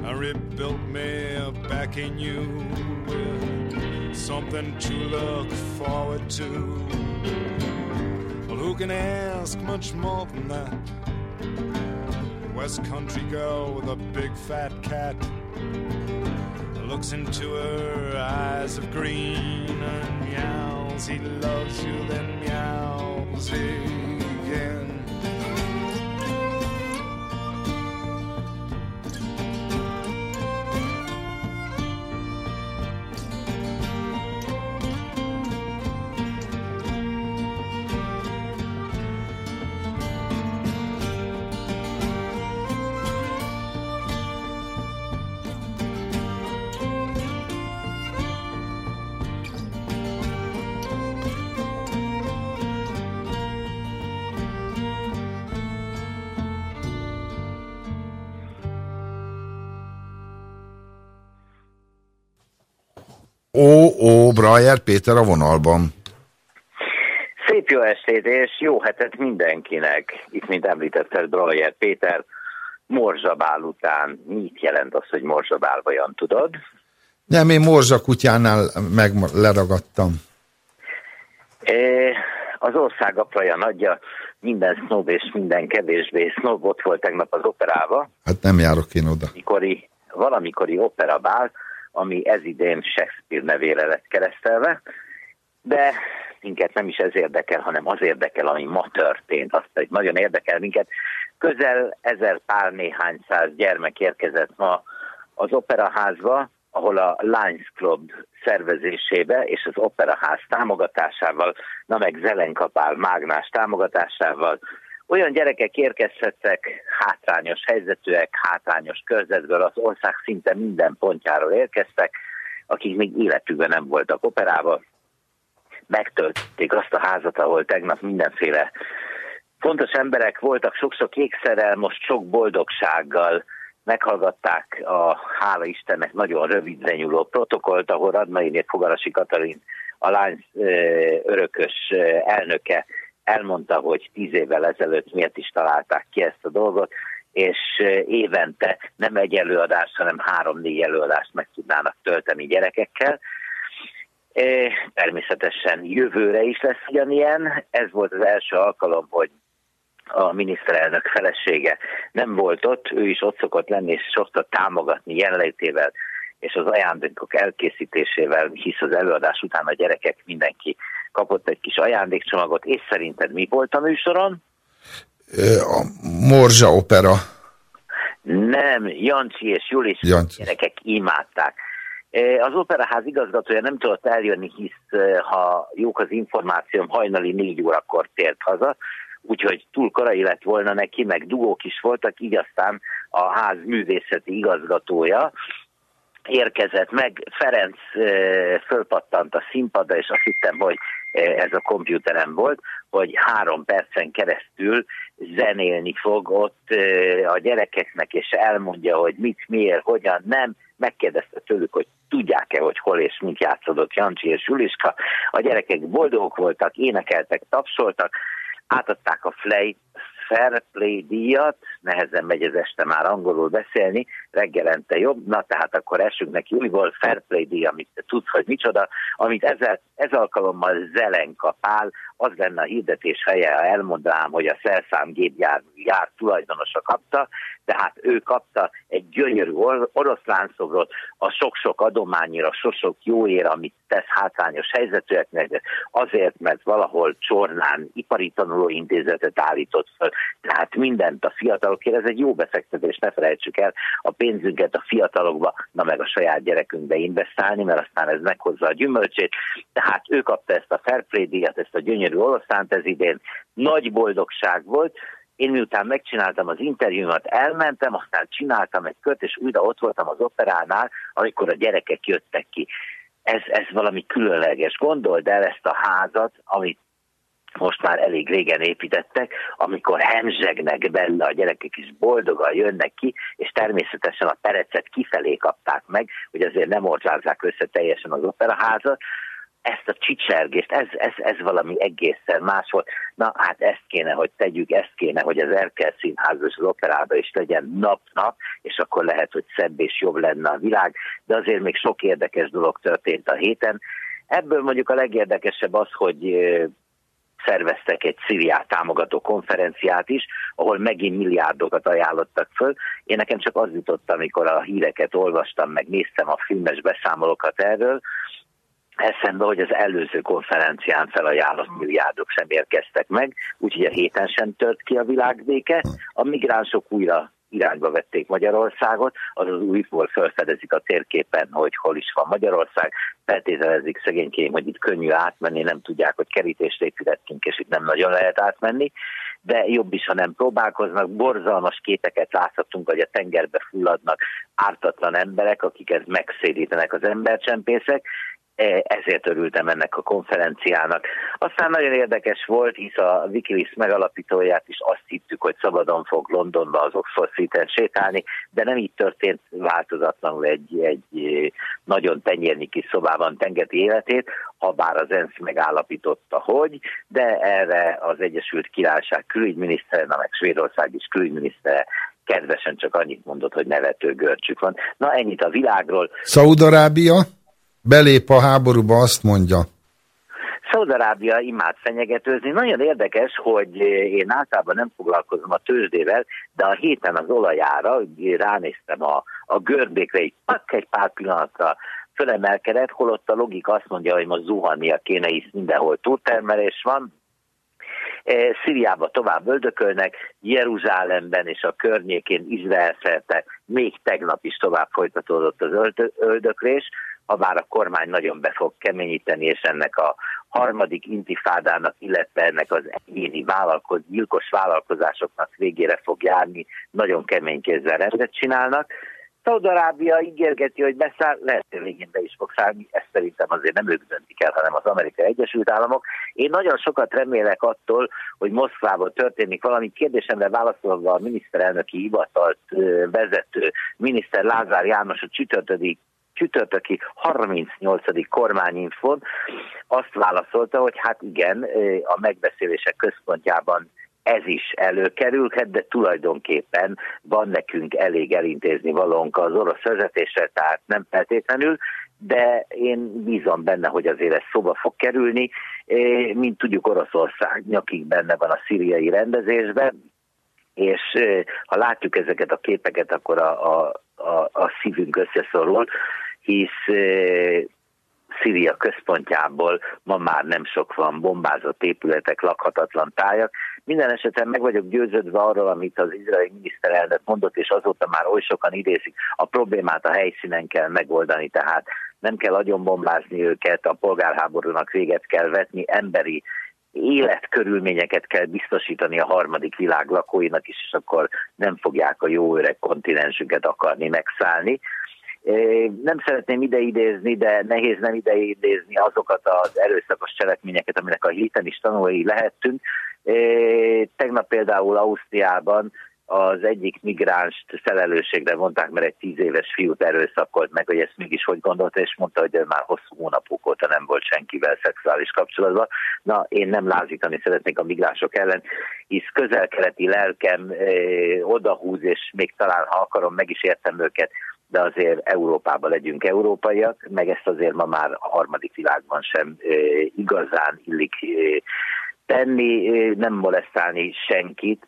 I rebuilt me back in you with something to look forward to. Well, who can ask much more than that? West country girl with a big fat cat looks into her eyes of green and meows. He loves you, then meows again. Brajer Péter a vonalban. Szép jó estét és jó hetet mindenkinek. Itt, mint említetted, Brajer Péter, morzsabál után. Mit jelent az, hogy morzsabál, vajon tudod? Nem, én morzsa kutyánál meg leragadtam. É, az ország apraja nagyja, minden snob és minden kevésbé snob ott volt tegnap az operába. Hát nem járok én oda. Mikori, valamikori operabál, ami ez idén Shakespeare nevére lett keresztelve, de minket nem is ez érdekel, hanem az érdekel, ami ma történt. Azt, hogy nagyon érdekel minket. Közel ezer pár néhány száz gyermek érkezett ma az operaházba, ahol a Lions Club szervezésébe és az Operaház támogatásával, na meg Zelenkapál mágnás támogatásával olyan gyerekek érkezhettek, hátrányos helyzetűek, hátrányos körzetből, az ország szinte minden pontjáról érkeztek, akik még életükben nem voltak operában, megtöltötték azt a házat, ahol tegnap mindenféle fontos emberek voltak, sok-sok ékszerrel, most sok boldogsággal, meghallgatták a hála Istennek nagyon rövidre nyúló protokollt, ahol Radnainét Fogarasi Katalin, a lány örökös elnöke elmondta, hogy tíz évvel ezelőtt miért is találták ki ezt a dolgot, és évente nem egy előadást, hanem három-négy előadást meg tudnának tölteni gyerekekkel. Természetesen jövőre is lesz ugyanilyen. Ez volt az első alkalom, hogy a miniszterelnök felesége nem volt ott, ő is ott szokott lenni, és szokta támogatni jelenlétével és az ajándékok elkészítésével, hisz az előadás után a gyerekek mindenki kapott egy kis ajándékcsomagot, és szerinted mi volt a műsoron? A Morzsa opera. Nem, Jancsi és Julis Jancsi. gyerekek imádták. Az operaház igazgatója nem tudott eljönni, hisz ha jók az információm, hajnali négy órakor tért haza, úgyhogy túl korai lett volna neki, meg dugók is voltak, így aztán a ház művészeti igazgatója érkezett meg, Ferenc fölpattant a színpadra, és azt hittem, hogy ez a kompjúterem volt, hogy három percen keresztül zenélni fog ott a gyerekeknek, és elmondja, hogy mit, miért, hogyan, nem. Megkérdezte tőlük, hogy tudják-e, hogy hol és mint játszódott Jancsi és Juliska. A gyerekek boldogok voltak, énekeltek, tapsoltak, átadták a Fair Play díjat, nehezen megy ez este már angolul beszélni, reggelente jobb, na tehát akkor esünk neki újból Fair Play díj, amit te tudsz, hogy micsoda, amit ezzel, ez alkalommal Zelen kapál, az lenne a hirdetés helye, ha elmondanám, hogy a szerszámgépjár jár tulajdonosa kapta, tehát ő kapta egy gyönyörű or oroszlánszobrot a sok-sok adományira, sok-sok jóért, amit tesz hátrányos helyzetűeknek, azért, mert valahol Csornán ipari tanulóintézetet állított föl, tehát mindent a fiatalokért, ez egy jó befektetés, ne felejtsük el a pénzünket a fiatalokba, na meg a saját gyerekünkbe investálni, mert aztán ez meghozza a gyümölcsét, tehát ő kapta ezt a Fair Play díjat, ezt a gyönyörű oroszlánt ez idén, nagy boldogság volt, én miután megcsináltam az interjúmat, elmentem, aztán csináltam egy kört, és újra ott voltam az operánál, amikor a gyerekek jöttek ki. Ez, ez valami különleges. Gondold el ezt a házat, amit most már elég régen építettek, amikor hemzsegnek benne a gyerekek is boldogan jönnek ki, és természetesen a perecet kifelé kapták meg, hogy azért nem orcsázzák össze teljesen az operaházat, ezt a csicsergést, ez, ez, ez valami egészen más volt. Na, hát ezt kéne, hogy tegyük, ezt kéne, hogy az Erkel Színházba és az operába is legyen nap-nap, és akkor lehet, hogy szebb és jobb lenne a világ, de azért még sok érdekes dolog történt a héten. Ebből mondjuk a legérdekesebb az, hogy szerveztek egy Szíriát támogató konferenciát is, ahol megint milliárdokat ajánlottak föl. Én nekem csak az jutott, amikor a híreket olvastam, meg néztem a filmes beszámolókat erről, eszembe, hogy az előző konferencián felajánlott milliárdok sem érkeztek meg, úgyhogy a héten sem tört ki a világbéke. A migránsok újra irányba vették Magyarországot, azaz újból felfedezik a térképen, hogy hol is van Magyarország, feltételezik szegénykém, hogy itt könnyű átmenni, nem tudják, hogy kerítést építettünk, és itt nem nagyon lehet átmenni, de jobb is, ha nem próbálkoznak. Borzalmas képeket láthatunk, hogy a tengerbe fulladnak ártatlan emberek, akiket megszédítenek az embercsempészek, ezért örültem ennek a konferenciának. Aztán nagyon érdekes volt, hisz a Wikileaks megalapítóját is azt hittük, hogy szabadon fog Londonba az Oxford street sétálni, de nem így történt változatlanul egy, egy nagyon tenyérnyi kis szobában tengeti életét, ha bár az ENSZ megállapította, hogy, de erre az Egyesült Királyság külügyminisztere, na meg Svédország is külügyminisztere kedvesen csak annyit mondott, hogy nevető görcsük van. Na ennyit a világról. Szaudarábia? Belép a háborúba, azt mondja. Szaudarábia imád fenyegetőzni. Nagyon érdekes, hogy én általában nem foglalkozom a tőzsdével, de a héten az olajára ránéztem a, a görbékre, egy pak egy pár pillanatra fölemelkedett, holott a logika azt mondja, hogy most zuhannia kéne, hisz mindenhol túltermelés van, e, Szíriába tovább öldökölnek, Jeruzsálemben és a környékén Izrael szerte még tegnap is tovább folytatódott az öldöklés, ha bár a kormány nagyon be fog keményíteni, és ennek a harmadik intifádának, illetve ennek az egyéni vállalkoz, gyilkos vállalkozásoknak végére fog járni, nagyon kemény kézzel rendet csinálnak. Szaudarábia ígérgeti, hogy beszáll, lehet, hogy végén be is fog szállni, ezt szerintem azért nem ők döntik el, hanem az Amerikai Egyesült Államok. Én nagyon sokat remélek attól, hogy Moszkvában történik valami. Kérdésemre válaszolva a miniszterelnöki hivatalt vezető miniszter Lázár János a csütörtödik csütörtöki 38. kormányinfon azt válaszolta, hogy hát igen, a megbeszélések központjában ez is előkerülhet, de tulajdonképpen van nekünk elég elintézni valónk az orosz vezetésre, tehát nem feltétlenül, de én bízom benne, hogy azért ez szóba fog kerülni. Mint tudjuk, Oroszország nyakig benne van a szíriai rendezésben, és ha látjuk ezeket a képeket, akkor a, a, a, a szívünk összeszorul, hisz Szíria központjából ma már nem sok van, bombázott épületek, lakhatatlan tájak. Minden esetben meg vagyok győződve arról, amit az izraeli miniszterelnök mondott, és azóta már oly sokan idézik, a problémát a helyszínen kell megoldani, tehát nem kell agyonbombázni őket, a polgárháborúnak véget kell vetni, emberi életkörülményeket kell biztosítani a harmadik világ lakóinak is, és akkor nem fogják a jó öreg kontinensünket akarni megszállni. Nem szeretném ideidézni, de nehéz nem ideidézni azokat az erőszakos cselekményeket, aminek a héten is tanulói lehettünk. Tegnap például Ausztriában az egyik migránst felelősségre mondták, mert egy tíz éves fiút erőszakolt meg, hogy ezt mégis hogy gondolta, és mondta, hogy ő már hosszú hónapok óta nem volt senkivel szexuális kapcsolatban. Na, én nem lázítani szeretnék a migránsok ellen, hisz közel-keleti lelkem eh, odahúz, és még talán, ha akarom, meg is értem őket, de azért Európában legyünk európaiak, meg ezt azért ma már a harmadik világban sem igazán illik tenni, nem molesztálni senkit,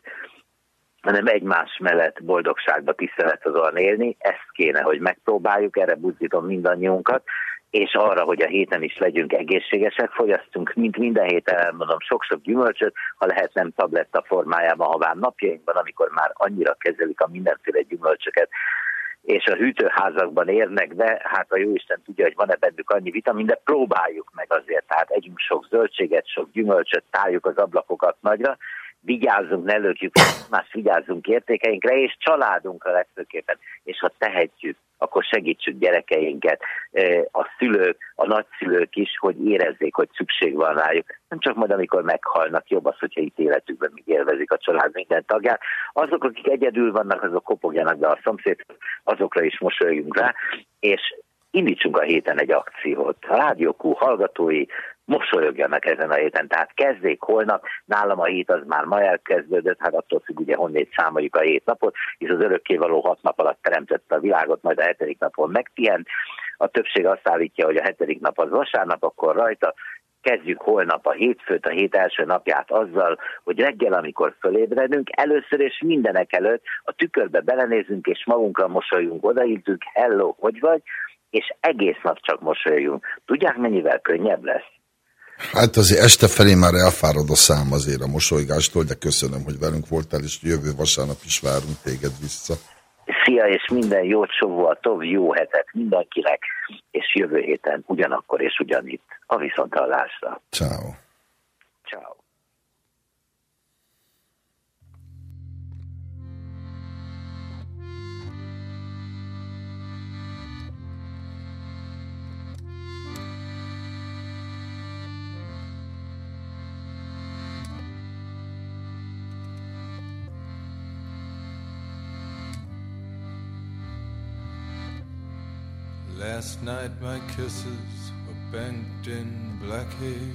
hanem egymás mellett boldogságba, tiszteletadóan élni. Ezt kéne, hogy megpróbáljuk, erre buzdítom mindannyiunkat, és arra, hogy a héten is legyünk egészségesek, fogyasztunk, mint minden héten elmondom, sok-sok gyümölcsöt, ha lehet nem tabletta formájában, ha már napjainkban, amikor már annyira kezelik a mindenféle gyümölcsöket, és a hűtőházakban érnek be, hát a jóisten tudja, hogy van-e bennük annyi vitamin, de próbáljuk meg azért, tehát együnk sok zöldséget, sok gyümölcsöt, táljuk az ablakokat nagyra, vigyázzunk, ne lökjük, más vigyázzunk értékeinkre, és családunkra legfőképpen, és ha tehetjük, akkor segítsük gyerekeinket, a szülők, a nagyszülők is, hogy érezzék, hogy szükség van rájuk. Nem csak majd, amikor meghalnak, jobb az, hogyha itt életükben még élvezik a család minden tagját. Azok, akik egyedül vannak, azok kopogjanak be a szomszéd, azokra is mosolyjunk rá, és indítsunk a héten egy akciót. A rádiókú hallgatói mosolyogjanak ezen a héten. Tehát kezdék holnap, nálam a hét az már ma elkezdődött, hát attól függ ugye honnét számoljuk a hét napot, és az örökkévaló hat nap alatt teremtette a világot, majd a hetedik napon megpihent. A többség azt állítja, hogy a hetedik nap az vasárnap, akkor rajta kezdjük holnap a hétfőt, a hét első napját azzal, hogy reggel, amikor fölébredünk, először és mindenek előtt a tükörbe belenézünk, és magunkra mosolyunk, odaintünk, hello, hogy vagy, és egész nap csak mosolyunk. Tudják, mennyivel könnyebb lesz? Hát azért este felé már elfárad a szám azért a mosolygástól, de köszönöm, hogy velünk voltál, és jövő vasárnap is várunk téged vissza. Szia, és minden jót, tovább jó hetet mindenkinek, és jövő héten ugyanakkor és ugyanitt a viszontalásra. Ciao. Last night my kisses were banked in black hair.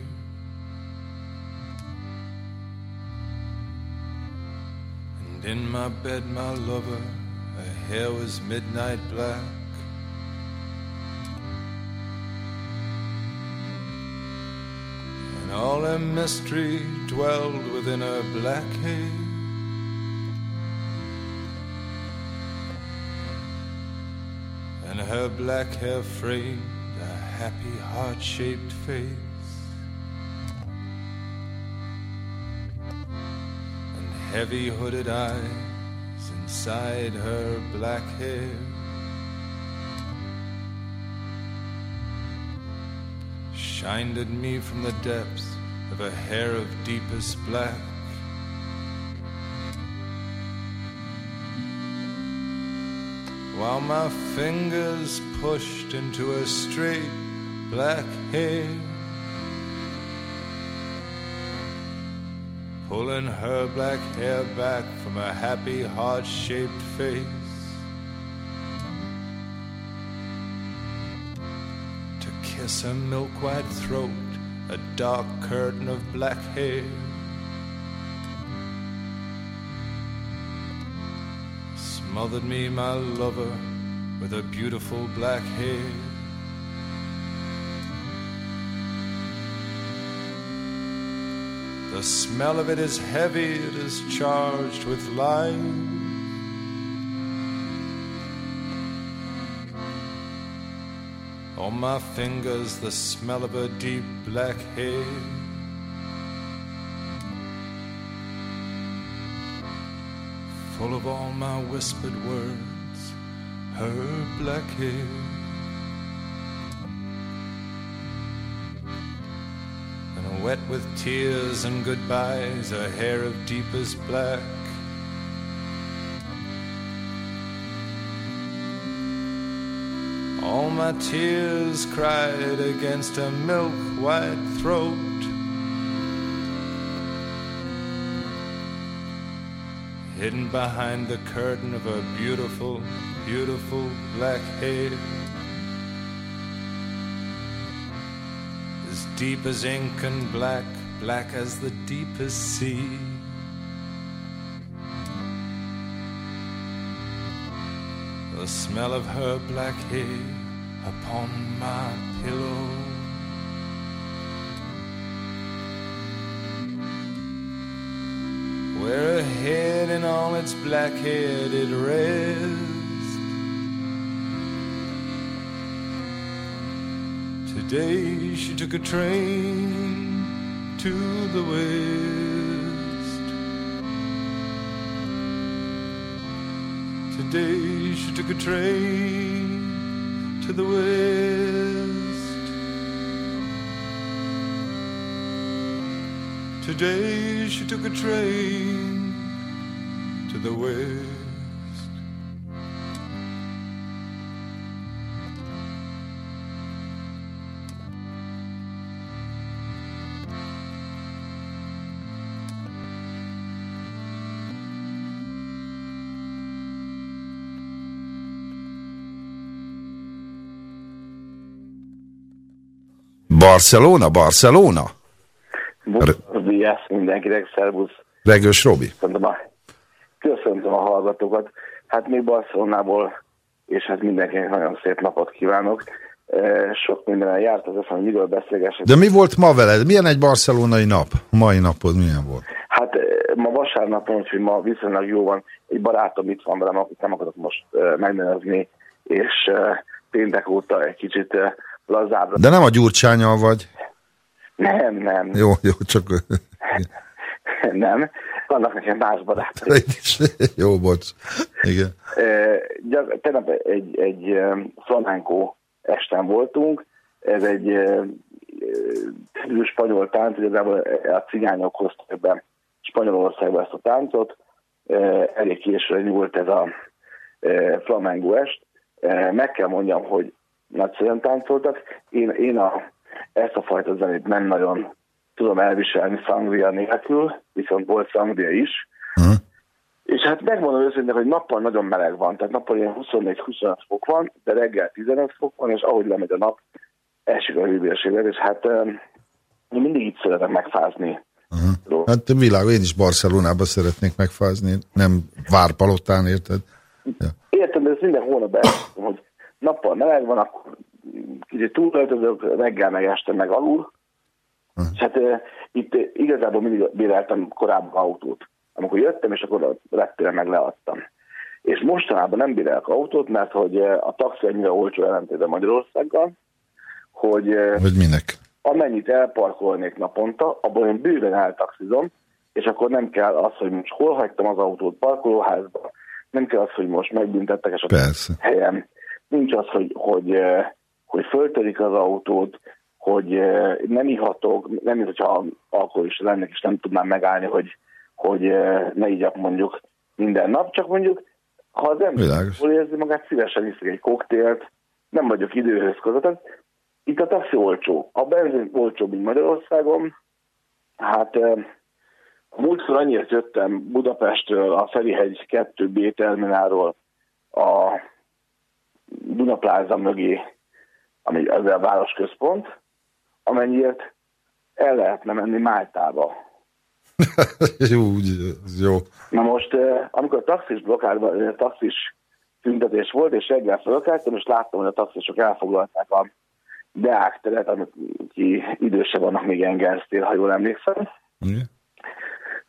And in my bed, my lover, her hair was midnight black. And all her mystery dwelled within her black hair. And her black hair framed a happy heart shaped face. And heavy hooded eyes inside her black hair. Shined at me from the depths of a hair of deepest black. While my fingers pushed into her straight black hair. Pulling her black hair back from a happy heart shaped face. To kiss her milk white throat, a dark curtain of black hair. Smothered me, my lover, with her beautiful black hair. The smell of it is heavy, it is charged with life. On my fingers, the smell of her deep black hair. Full of all my whispered words, her black hair. And wet with tears and goodbyes, her hair of deepest black. All my tears cried against her milk white throat. Hidden behind the curtain of her beautiful, beautiful black hair. As deep as ink and black, black as the deepest sea. The smell of her black hair upon my pillow. where her head in all its black hair did rest. Today she took a train to the west. Today she took a train to the west. Today she took a train to the west. Barcelona, Barcelona. Díaz mindenkinek, szervusz. Regős Robi. A, köszöntöm a hallgatókat. Hát még Barcelonából, és hát mindenkinek nagyon szép napot kívánok. Sok minden járt az eszem, miről beszélgessek. De mi volt ma veled? Milyen egy barcelonai nap? Mai napod milyen volt? Hát ma vasárnapon, úgyhogy ma viszonylag jó van. Egy barátom itt van velem, akit nem akarok most megnevezni, és péntek óta egy kicsit lazábbra. De nem a gyurcsányal vagy? Nem, nem. Jó, jó, csak... (laughs) nem. Vannak nekem más barátaim. (laughs) jó, bocs. Igen. Tegnap egy, egy flamenco esten voltunk. Ez egy uh, spanyol tánc, igazából a cigányok hoztak be Spanyolországba ezt a táncot. Elég későre nyúlt ez a flamenco est. Meg kell mondjam, hogy nagyszerűen táncoltak. Én, én a ezt a fajta zenét nem nagyon tudom elviselni szangria nélkül, viszont volt szangria is. Uh-huh. És hát megmondom őszintén, hogy nappal nagyon meleg van, tehát nappal ilyen 24-25 fok van, de reggel 15 fok van, és ahogy lemegy a nap, esik a hőmérséklet, és hát én mindig itt szeretem megfázni. Uh-huh. Hát világ, én is Barcelonában szeretnék megfázni, nem Várpalotán, érted? Ja. Értem, de ez minden hónapban hogy nappal meleg van, akkor kicsit túlöltözök, reggel meg este meg alul. Uh-huh. És hát e, itt igazából mindig béreltem korábban autót. Amikor jöttem, és akkor a reptére meg leadtam. És mostanában nem bírálok autót, mert hogy a taxi annyira olcsó ellentétben Magyarországgal, hogy... Hogy minek? amennyit elparkolnék naponta, abból én bőven eltaxizom, és akkor nem kell az, hogy most hol hagytam az autót parkolóházba, nem kell az, hogy most megbüntettek és a helyem. Nincs az, hogy, hogy, hogy föltörik az autót, hogy eh, nem ihatok, nem mint hogyha alkohol is lennék, és nem tudnám megállni, hogy, hogy eh, ne igyak mondjuk minden nap, csak mondjuk, ha az ember jól érzi magát, szívesen iszek egy koktélt, nem vagyok időhöz között, itt a taxi olcsó. A benzin olcsó, mint Magyarországon. Hát múltkor annyit jöttem Budapestről, a Ferihegy 2B terminálról a Dunapláza mögé, ami az a városközpont, amennyiért el lehetne menni Máltába. (laughs) jó, jó. Na most, amikor a taxis blokkádban, taxis tüntetés volt, és reggel fölkeltem, és láttam, hogy a taxisok elfoglalták a Deák teret, aki idősebb vannak még Engelsztél, ha jól emlékszem. Mm.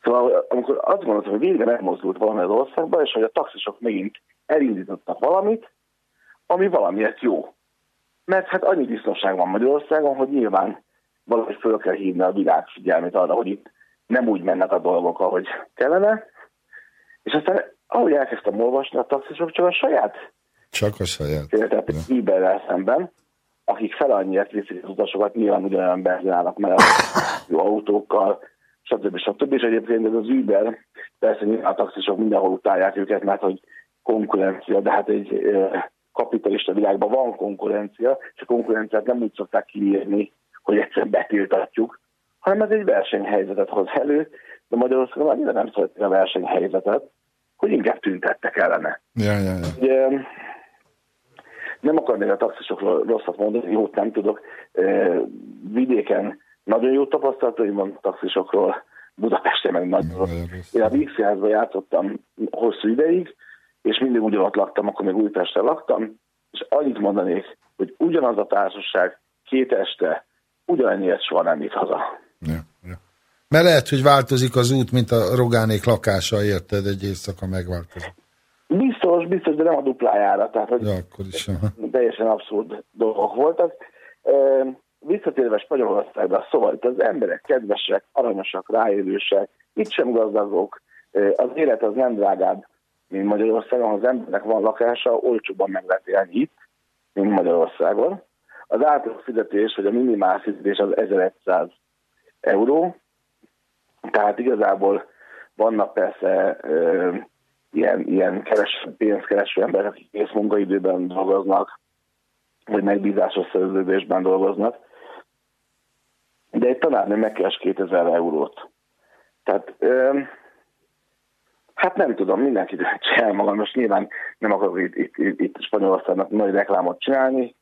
Szóval amikor azt gondoltam, hogy végre megmozdult valami az országban, és hogy a taxisok megint elindítottak valamit, ami valamiért jó. Mert hát annyi biztonság van Magyarországon, hogy nyilván valahogy föl kell hívni a világ figyelmét arra, hogy itt nem úgy mennek a dolgok, ahogy kellene. És aztán, ahogy elkezdtem olvasni, a taxisok csak a saját csak a saját. Tehát ja. szemben akik fel annyiért viszik az utasokat, nyilván ugyanolyan benzinállnak mellett (laughs) jó autókkal, stb. stb. És egyébként ez az Uber, persze nyilván a taxisok mindenhol utálják őket, mert hogy konkurencia, de hát egy kapitalista világban van konkurencia, és a konkurenciát nem úgy szokták kiírni, hogy egyszerűen betiltatjuk, hanem ez egy versenyhelyzetet hoz elő, de Magyarországon annyira nem szeretik a versenyhelyzetet, hogy inkább tüntettek ellene. Ja, ja, ja. Ugye, nem akarnék a taxisokról rosszat mondani, jót nem tudok. Vidéken nagyon jó tapasztalataim van a taxisokról, Budapesten meg nagyon Én a Vígszínházban játszottam hosszú ideig, és mindig ugyanott laktam, akkor még Újpesten laktam, és annyit mondanék, hogy ugyanaz a társaság két este ugyanannyiért soha nem itt haza. Ja, ja. Mert lehet, hogy változik az út, mint a rogánék lakása, érted, egy éjszaka megváltozik. Biztos, biztos, de nem a duplájára. Tehát, hogy ja, akkor is. Teljesen abszurd dolgok voltak. Visszatérve Spanyolországba, szóval itt az emberek kedvesek, aranyosak, ráélősek, itt sem gazdagok, az élet az nem drágább, mint Magyarországon, ha az embernek van lakása, olcsóban meg lehet élni itt, mint Magyarországon. Az átlag fizetés, vagy a minimál fizetés az 1100 euró, tehát igazából vannak persze e, ilyen, ilyen keres, pénzkereső emberek, akik kész munkaidőben dolgoznak, vagy megbízásos szerződésben dolgoznak. De egy tanárnő megkeres 2000 eurót. Tehát, ö, hát nem tudom, mindenki csinál magam, most nyilván nem akarok itt, itt, itt, itt Spanyolországnak nagy reklámot csinálni.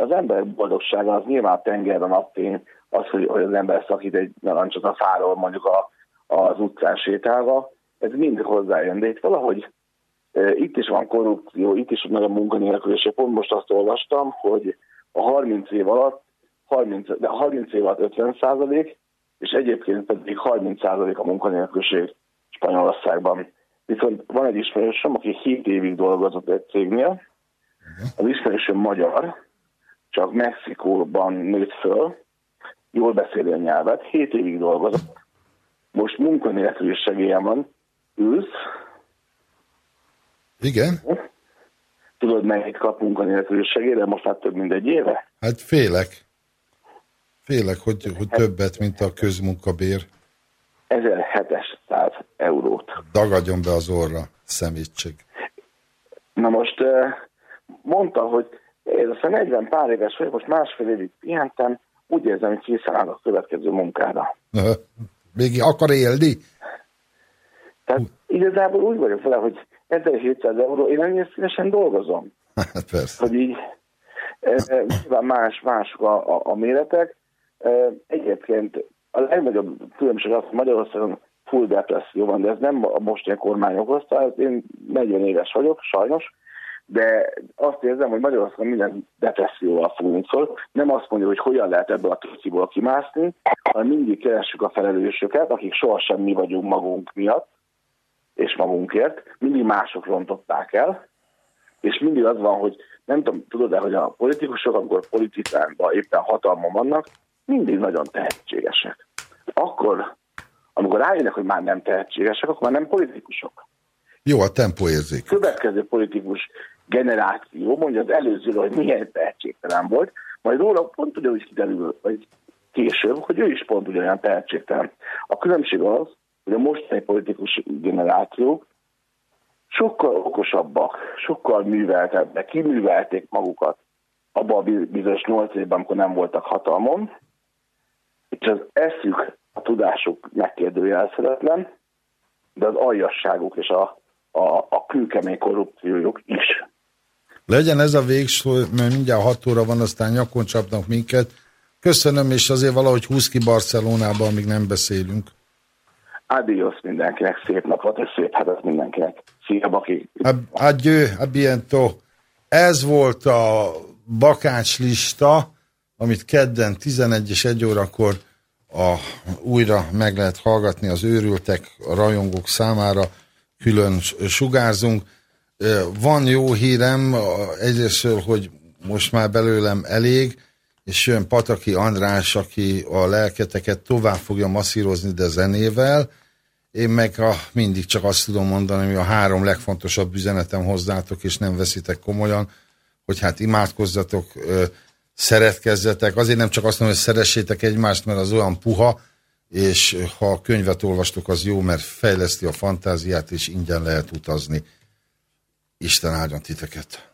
Az ember boldogsága az nyilván tenger, a napfény, az, hogy, hogy az ember szakít egy narancsot a fáról mondjuk a, az utcán sétálva, ez mind hozzájön, de itt valahogy itt is van korrupció, itt is van a munkanélküliség. Pont most azt olvastam, hogy a 30 év alatt 30, de 30 év alatt 50 százalék, és egyébként pedig 30 százalék a munkanélküliség Spanyolországban. Viszont van egy ismerősöm, aki 7 évig dolgozott egy cégnél, az ismerősöm magyar, csak Mexikóban nőtt föl, jól beszélő nyelvet, 7 évig dolgozott, most munkanélküli segélyen van, ülsz. Igen. Tudod, mennyit kap munkanélküli segélyre, most már több mint egy éve? Hát félek. Félek, hogy, hogy többet, mint a közmunkabér. 1700 eurót. Dagadjon be az orra, szemétség. Na most mondta, hogy én aztán 40 pár éves vagyok, most másfél évig pihentem, úgy érzem, hogy készen áll a következő munkára. (laughs) Még akar élni? Tehát igazából úgy vagyok vele, hogy 1700 euró, én ennél szívesen dolgozom. Hát (laughs) persze. Hogy így nyilván más, más a, a, a méretek. Egyébként a legnagyobb különbség az, hogy Magyarországon full depresszió van, de ez nem a mostani kormány okozta, én 40 éves vagyok, sajnos, de azt érzem, hogy Magyarországon minden depresszióval fogunk szól. Nem azt mondja, hogy hogyan lehet ebből a tricsiból kimászni, hanem mindig keressük a felelősöket, akik sohasem mi vagyunk magunk miatt, és magunkért. Mindig mások rontották el, és mindig az van, hogy nem tudom, tudod-e, hogy a politikusok, amikor politikánban éppen hatalma vannak, mindig nagyon tehetségesek. Akkor, amikor rájönnek, hogy már nem tehetségesek, akkor már nem politikusok. Jó, a tempóérzék. Következő politikus generáció mondja az előző, hogy milyen tehetségtelen volt, majd róla pont ugyanúgy kiderül, vagy később, hogy ő is pont ugyanolyan tehetségtelen. A különbség az, hogy a mostani politikus generációk sokkal okosabbak, sokkal műveltebbek, kiművelték magukat abban a bizonyos nyolc évben, amikor nem voltak hatalmon, és az eszük, a tudásuk megkérdőjelezhetetlen, de az aljasságuk és a, a, a kőkemény korrupciójuk is. Legyen ez a végső, mert mindjárt 6 óra van, aztán nyakon csapnak minket. Köszönöm, és azért valahogy húz ki Barcelonában, amíg nem beszélünk. Adios mindenkinek, szép napot, és szép hetet mindenkinek. Szia, Baki! Adieu, a biento. Ez volt a bakács lista, amit kedden 11 és 1 órakor a, újra meg lehet hallgatni az őrültek, a rajongók számára külön sugárzunk. Van jó hírem, egyrészt, hogy most már belőlem elég, és jön Pataki András, aki a lelketeket tovább fogja masszírozni, de zenével. Én meg a, mindig csak azt tudom mondani, hogy a három legfontosabb üzenetem hozzátok, és nem veszitek komolyan, hogy hát imádkozzatok, szeretkezzetek. Azért nem csak azt mondom, hogy szeressétek egymást, mert az olyan puha, és ha a könyvet olvastok, az jó, mert fejleszti a fantáziát, és ingyen lehet utazni. Isten áldjon titeket!